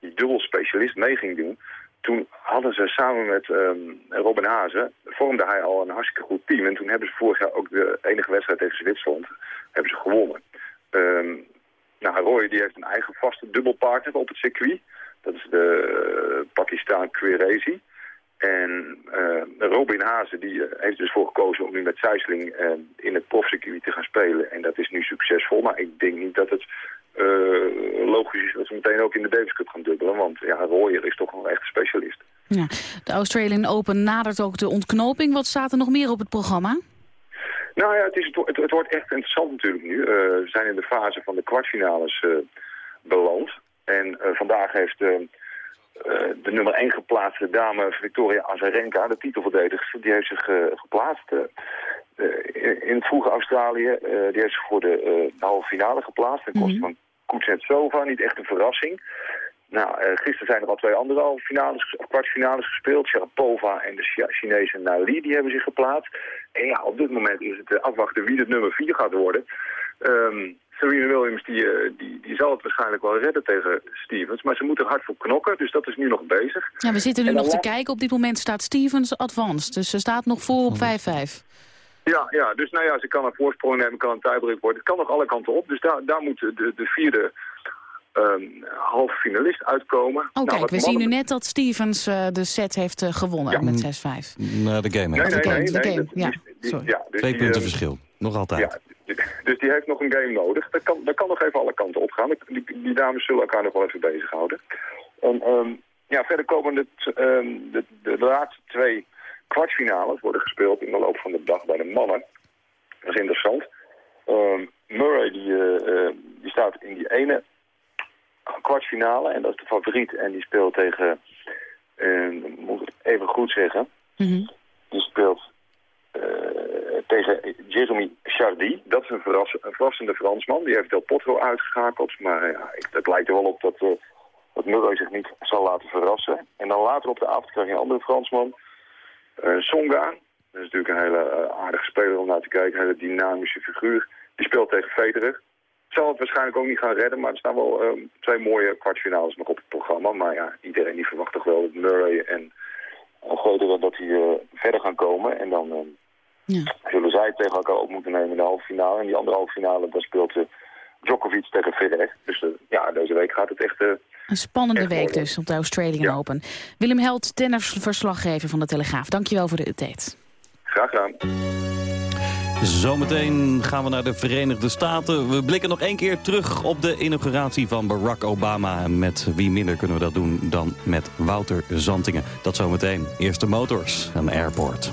P: die dubbelspecialist, mee ging doen. Toen hadden ze samen met ehm, Robin Hazen, vormde hij al een hartstikke goed team. En toen hebben ze vorig jaar ook de enige wedstrijd tegen Zwitserland hebben ze gewonnen. Ehm, nou, Roy die heeft een eigen vaste dubbelpartner op het circuit. Dat is de eh, Pakistan Querezi. En eh, Robin Hazen die eh, heeft dus voor gekozen om nu met Zeisling in het profcircuit te gaan spelen. En dat is nu succesvol. Maar ik denk niet dat het logisch is dat ze meteen ook in de Davis Cup gaan dubbelen. Want ja, Royer is toch een specialist.
D: Ja. De Australian Open nadert ook de ontknoping. Wat staat er nog meer op het programma?
P: Nou ja, het, is, het, wordt- het wordt echt interessant natuurlijk nu. Eh, we zijn in de fase van de kwartfinales eh, beland. En eh, vandaag heeft eh, eh, de nummer 1 geplaatste dame Victoria Azarenka, de titelverdedigster, die heeft zich eh, geplaatst eh, eh, in, in het vroege Australië. Eh, die heeft zich voor de, eh, halve finale geplaatst. Ten koste van Kuznetsova, niet echt een verrassing. Nou, eh, gisteren zijn er al twee andere halve finales, of kwartfinales gespeeld. Sharapova en de Chi- Chinese Nali, die hebben zich geplaatst. En ja, op dit moment is het eh, afwachten wie het nummer 4 gaat worden. Ehm Serena Williams, die, eh, die, die zal het waarschijnlijk wel redden tegen Stevens. Maar ze moeten er hard voor knokken, dus dat is nu nog bezig.
D: Ja, we zitten nu nog te kijken. Op dit moment staat Stevens advanced. Dus ze staat nog voor op 5-5.
P: Ja, ja, dus nou ja, ze kan een voorsprong nemen, kan een tiebreak worden. Het kan nog alle kanten op, dus daar, daar moet de, de vierde ehm halve finalist uitkomen.
D: Oh,
P: Nou,
D: kijk, we zien nu net dat Stevens eh, de set heeft eh, gewonnen met 6-5.
C: Nou, de game
P: Nee,
C: heeft.
P: nee,
D: de game,
P: nee,
D: de
P: nee,
D: game,
P: dat-
D: ja.
P: die-
D: Sorry.
P: ja, dus
C: Twee
P: die,
C: punten verschil. Nog altijd.
P: Ja, d- dus die heeft nog een game nodig. Dat kan, dat kan nog even alle kanten opgaan. Die, die dames zullen elkaar nog wel even bezighouden. En ehm, ja, verder komen ehm, de, de, de laatste twee kwartfinales worden gespeeld in de loop van de dag bij de mannen. Dat is interessant. Ehm, Murray die, eh, eh, die staat in die ene kwartfinale en dat is de favoriet. En die speelt tegen, eh, moet ik het even goed zeggen,
D: Mhm.
P: die speelt tegen Jeremy Chardy. Dat is een, verras, een verrassende Fransman. Die heeft Del Potro uitgeschakeld. Maar ja, het lijkt er wel op dat, dat Murray zich niet zal laten verrassen. En dan later op de avond krijg je een andere Fransman. Eh, Songa. Dat is natuurlijk een hele eh, aardige speler om naar te kijken. Een hele dynamische figuur. Die speelt tegen Federer. Zal het waarschijnlijk ook niet gaan redden, maar er staan wel eh, twee mooie kwartfinales nog op het programma. Maar ja, iedereen die verwacht toch wel dat Murray en Federer dat die eh, verder gaan komen. En dan eh, zullen zij tegen elkaar op moeten nemen in de halve finale. En die andere halve finale, daar speelt eh, Djokovic tegen Federer. Dus eh, ja, deze week gaat het echt... eh,
D: Een spannende
P: Echt
D: week dus op de Australian Open. Willem Held, tennisverslaggever van de Telegraaf. Dankjewel voor de update.
P: graag gedaan.
C: Zometeen gaan we naar de Verenigde Staten. We blikken nog één keer terug op de inauguratie van Barack Obama. En met wie minder kunnen we dat doen dan met Wouter Zantingen. Dat zometeen. Eerste Motors en Airport.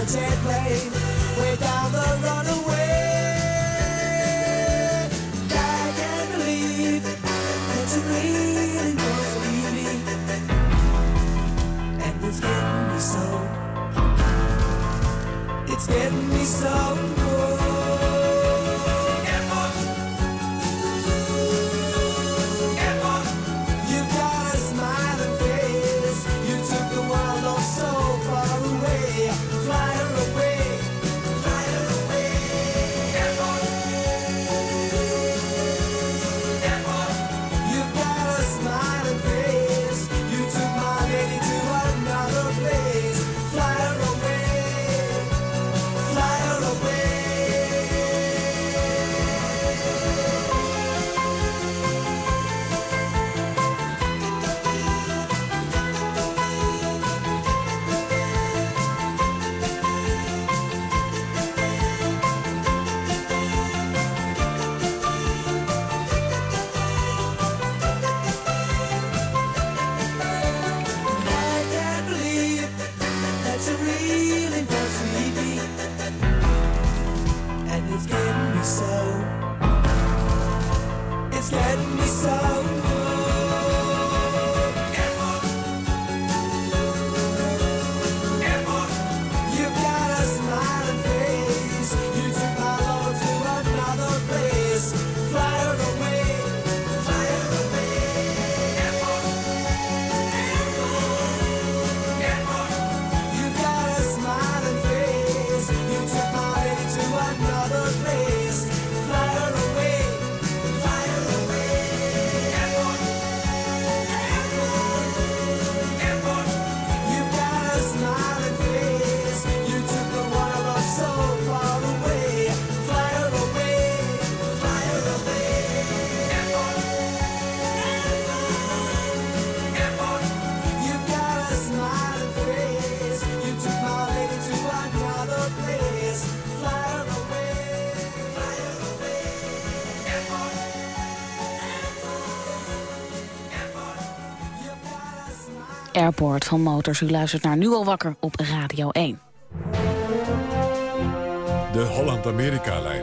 O: A
Q: jet plane, way down the runaway. I can't believe that you really was leaving, and it's getting me so. It's getting me so.
D: Airport van Motors. U luistert naar Nu al wakker op Radio 1.
B: De Holland-Amerika-lijn.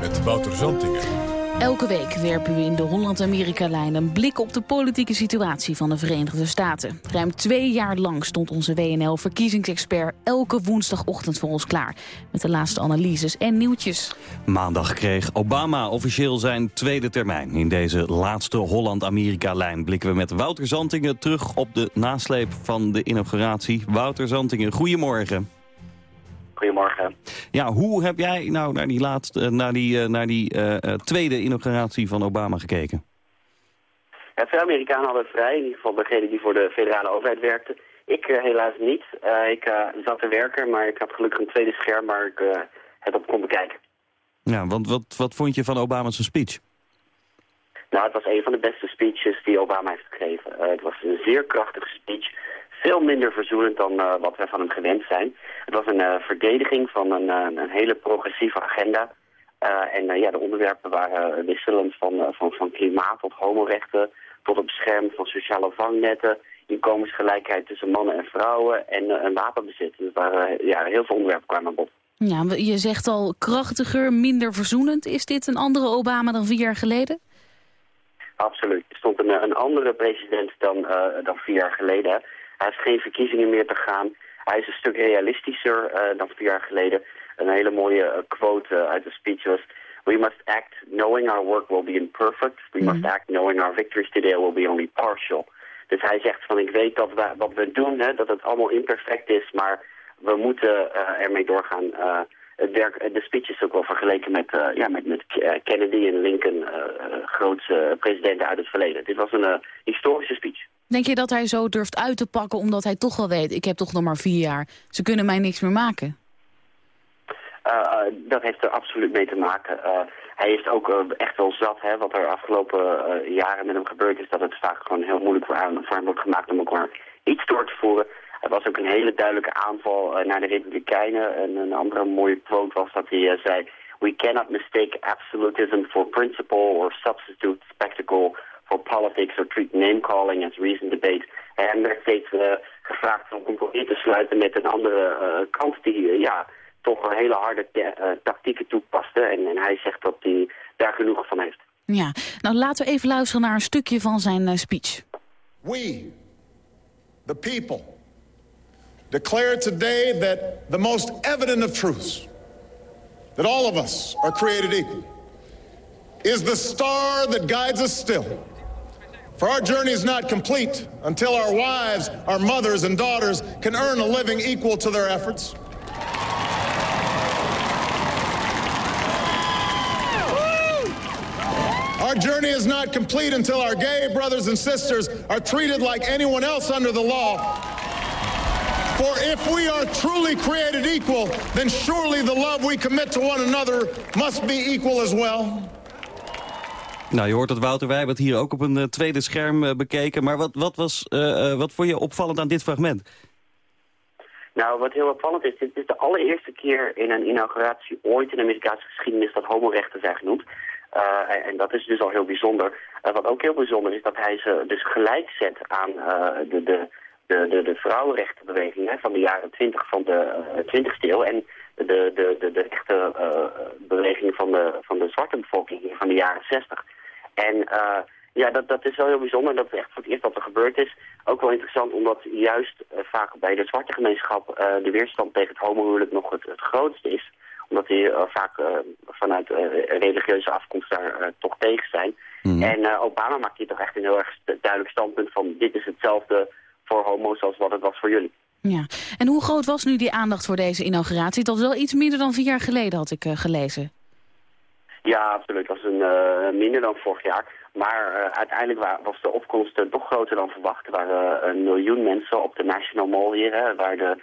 B: Met Wouter Zantingen.
D: Elke week werpen we in de Holland-Amerika-lijn een blik op de politieke situatie van de Verenigde Staten. Ruim twee jaar lang stond onze WNL-verkiezingsexpert elke woensdagochtend voor ons klaar. Met de laatste analyses en nieuwtjes.
C: Maandag kreeg Obama officieel zijn tweede termijn. In deze laatste Holland-Amerika-lijn blikken we met Wouter Zantingen terug op de nasleep van de inauguratie. Wouter Zantingen, goedemorgen.
R: Goedemorgen.
C: Ja, hoe heb jij nou naar die, laatste, naar die, eh, naar die eh, eh, tweede inauguratie van Obama gekeken?
R: Ja, veel Amerikanen hadden vrij, in ieder geval degene die voor de federale overheid werkten. Ik eh, helaas niet. Eh, ik eh, zat te werken, maar ik had gelukkig een tweede scherm waar ik eh, het op kon bekijken.
C: Ja, want wat, wat vond je van Obama's speech?
R: Nou, het was een van de beste speeches die Obama heeft gegeven. Eh, het was een zeer krachtige speech. Veel minder verzoenend dan eh, wat we van hem gewend zijn. Het was een eh, verdediging van een, eh, een hele progressieve agenda. En ja, de onderwerpen waren wisselend van, van, van klimaat tot homorechten... tot het beschermen van sociale vangnetten... inkomensgelijkheid tussen mannen en vrouwen en wapenbezit. Dus waren, eh, ja, heel veel onderwerpen kwamen aan bod.
D: Ja, je zegt al krachtiger, minder verzoenend. Is dit een andere Obama dan vier jaar geleden?
R: Absoluut. Er stond een, een andere president dan, dan vier jaar geleden. Hij heeft geen verkiezingen meer te gaan. Hij is een stuk realistischer eh, dan vier jaar geleden. Een hele mooie eh, quote eh, uit de speech was... We must act knowing our work will be imperfect. We must act knowing our victories today will be only partial. Dus hij zegt van ik weet dat we, wat we doen, hè, dat het allemaal imperfect is, maar we moeten ermee doorgaan. Het werk, de speech is ook wel vergeleken met, ja, met, met Kennedy en Lincoln, grootste presidenten uit het verleden. Dit was een historische speech.
D: Denk je dat hij zo durft uit te pakken omdat hij toch wel weet... ik heb toch nog maar vier jaar, ze kunnen mij niks meer maken?
R: Eh, eh, dat heeft er absoluut mee te maken. Eh, hij heeft ook echt wel zat, hè, wat er afgelopen jaren met hem gebeurd is, dat het vaak gewoon heel moeilijk voor voor hem wordt gemaakt om ook maar iets door te voeren. Er was ook een hele duidelijke aanval naar de Republikeinen. En een andere mooie quote was dat hij zei, We cannot mistake absolutism for principle or substitute spectacle for politics or treat name-calling as reasoned debate. En werd steeds eh, gevraagd om compromis te sluiten met een andere eh, kant die eh, ja, toch een hele harde tactieken toepaste. En, en hij zegt dat hij daar genoeg van heeft.
D: Ja, nou laten we even luisteren naar een stukje van zijn speech.
S: We, the people, declare today that the most evident of truths, that all of us are created equal, is the star that guides us still. For our journey is not complete until our wives, our mothers, and daughters can earn a living equal to their efforts. Our journey is not complete until our gay brothers and sisters are treated like anyone else under the law. For if we are truly created equal, then surely the love we commit to one another must be equal as well.
C: Nou, je hoort dat Wouter, wij hebben het hier ook op een eh, tweede scherm eh, bekeken. Maar wat, wat, was, eh, wat vond je opvallend aan dit fragment?
R: Nou, wat heel opvallend is, dit is de allereerste keer in een inauguratie ooit in de Amerikaanse geschiedenis dat homorechten zijn genoemd. En, dat is dus al heel bijzonder. Wat ook heel bijzonder is dat hij ze dus gelijk zet aan de, de, de, de, vrouwenrechtenbeweging hè, van de jaren 20 van de uh, 20e eeuw. En de, de, de, de rechte eh, beweging van de, van de zwarte bevolking van de jaren 60. En eh, ja, dat, dat is wel heel bijzonder. Dat is echt voor het eerst dat er gebeurd is. Ook wel interessant omdat juist eh, vaak bij de zwarte gemeenschap eh, de weerstand tegen het homohuwelijk nog het, het grootste is. Omdat die vaak vanuit religieuze afkomst daar toch tegen zijn. En eh, Obama maakt hier toch echt een heel erg duidelijk standpunt van dit is hetzelfde voor homo's als wat het was voor jullie.
D: Ja. En hoe groot was nu die aandacht voor deze inauguratie? Dat was wel iets minder dan vier jaar geleden, had ik eh, gelezen.
R: Ja, absoluut. Dat was een, eh, minder dan vorig jaar. Maar eh, uiteindelijk wa- was de opkomst eh, toch groter dan verwacht. Er waren een miljoen mensen op de National Mall hier, hè, waar de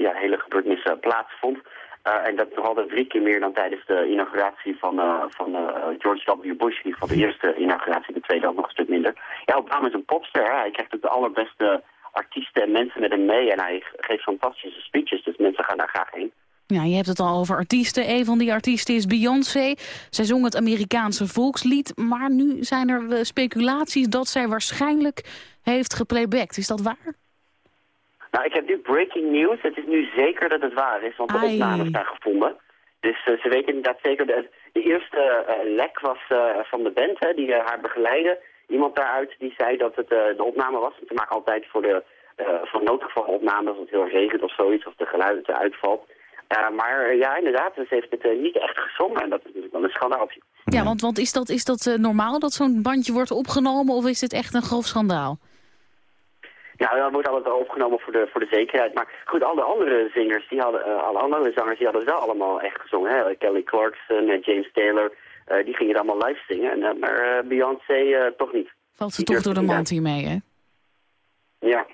R: ja, hele gebeurtenis plaatsvond. En dat is nog altijd drie keer meer dan tijdens de inauguratie van, van George W. Bush. Ieder geval de eerste inauguratie, de tweede nog een stuk minder. Ja, Obama is een popster. Hè. Hij krijgt ook de allerbeste artiesten en mensen met hem mee. En hij geeft fantastische speeches, dus mensen gaan daar graag heen.
D: Ja, je hebt het al over artiesten. Een van die artiesten is Beyoncé. Zij zong het Amerikaanse volkslied. Maar nu zijn er eh, speculaties dat zij waarschijnlijk heeft geplaybacked. Is dat waar?
R: Nou, ik heb nu breaking news. Het is nu zeker dat het waar is, want de
D: Ai.
R: opnames zijn gevonden. Dus eh, ze weten inderdaad zeker. De, de eerste eh, lek was van de band, hè, die haar begeleidde. Iemand daaruit die zei dat het de opname was. Ze maken altijd voor de voor noodgevalopnames als het heel regent of zoiets, of de geluid uitvalt. Eh, maar eh, ja, inderdaad, ze heeft het eh, niet echt gezongen. En dat is natuurlijk wel een schandaaltje.
D: Ja, want, want is dat, is dat eh, normaal dat zo'n bandje wordt opgenomen... of is dit echt een grof schandaal?
R: Nou, dat wordt altijd opgenomen voor de, voor de zekerheid. Maar goed, alle andere zingers, die hadden, alle andere zangers, die hadden het wel allemaal echt gezongen. Hè? Kelly Clarkson en James Taylor, eh, die gingen het allemaal live zingen. En, maar eh, Beyoncé eh, toch niet.
D: Valt ze
R: Die
D: toch door de mand hiermee, hè?
R: Ja.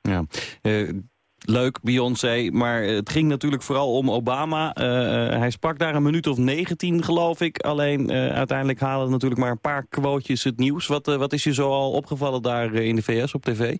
C: Ja. Eh, leuk, Beyoncé, maar het ging natuurlijk vooral om Obama. Eh, eh, hij sprak daar een minuut of 19, geloof ik. Alleen eh, uiteindelijk halen natuurlijk maar een paar quotejes het nieuws. Wat, eh, wat is je zo al opgevallen daar eh, in de VS op tv?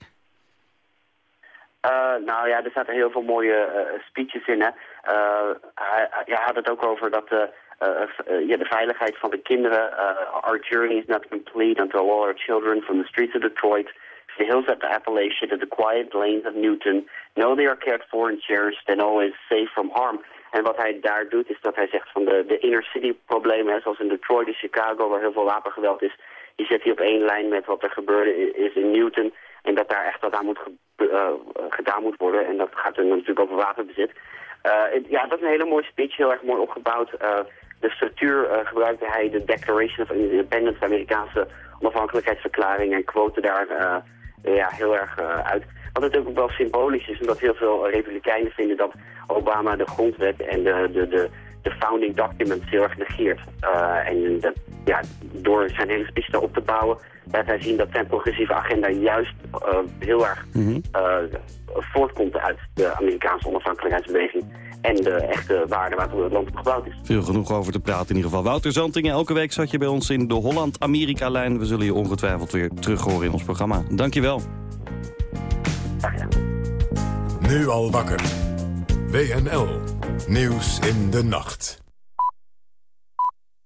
R: Eh, nou ja, er zaten heel veel mooie eh, speeches in. Hè. Eh, hij, had het ook over dat eh, eh, eh, ja, de veiligheid van de kinderen. eh, our journey is not complete until all our children from the streets of Detroit, the hills of Appalachia, the quiet lanes of Newton, know they are cared for and cherished and always safe from harm. En wat hij daar doet is dat hij zegt van de, de inner city problemen, zoals in Detroit en Chicago, waar heel veel wapengeweld is, die zet hij op één lijn met wat er gebeurde is in Newton. En dat daar echt wat aan moet eh, gedaan moet worden. En dat gaat dan natuurlijk over waterbezit. Eh, ja, dat is een hele mooie speech, heel erg mooi opgebouwd. Eh, de structuur gebruikte hij, de Declaration of Independence, de Amerikaanse onafhankelijkheidsverklaring, en quote daar ja, heel erg eh, uit. Wat natuurlijk ook wel symbolisch is, omdat heel veel republikeinen vinden dat Obama de grondwet en de, de, de, de founding documents heel erg negeert. Eh, en dat, ja, door zijn hele speech daarop te bouwen, laat hij zien dat zijn progressieve agenda juist eh, heel erg eh, voortkomt uit de Amerikaanse onafhankelijkheidsbeweging en de echte waarden waartoe het land gebouwd is.
C: Veel genoeg over te praten in ieder geval. Wouter Zantingen, elke week zat je bij ons in de Holland-Amerika-lijn. We zullen je ongetwijfeld weer terug horen in ons programma. Dankjewel.
B: Nu al wakker. WNL. Nieuws in de nacht.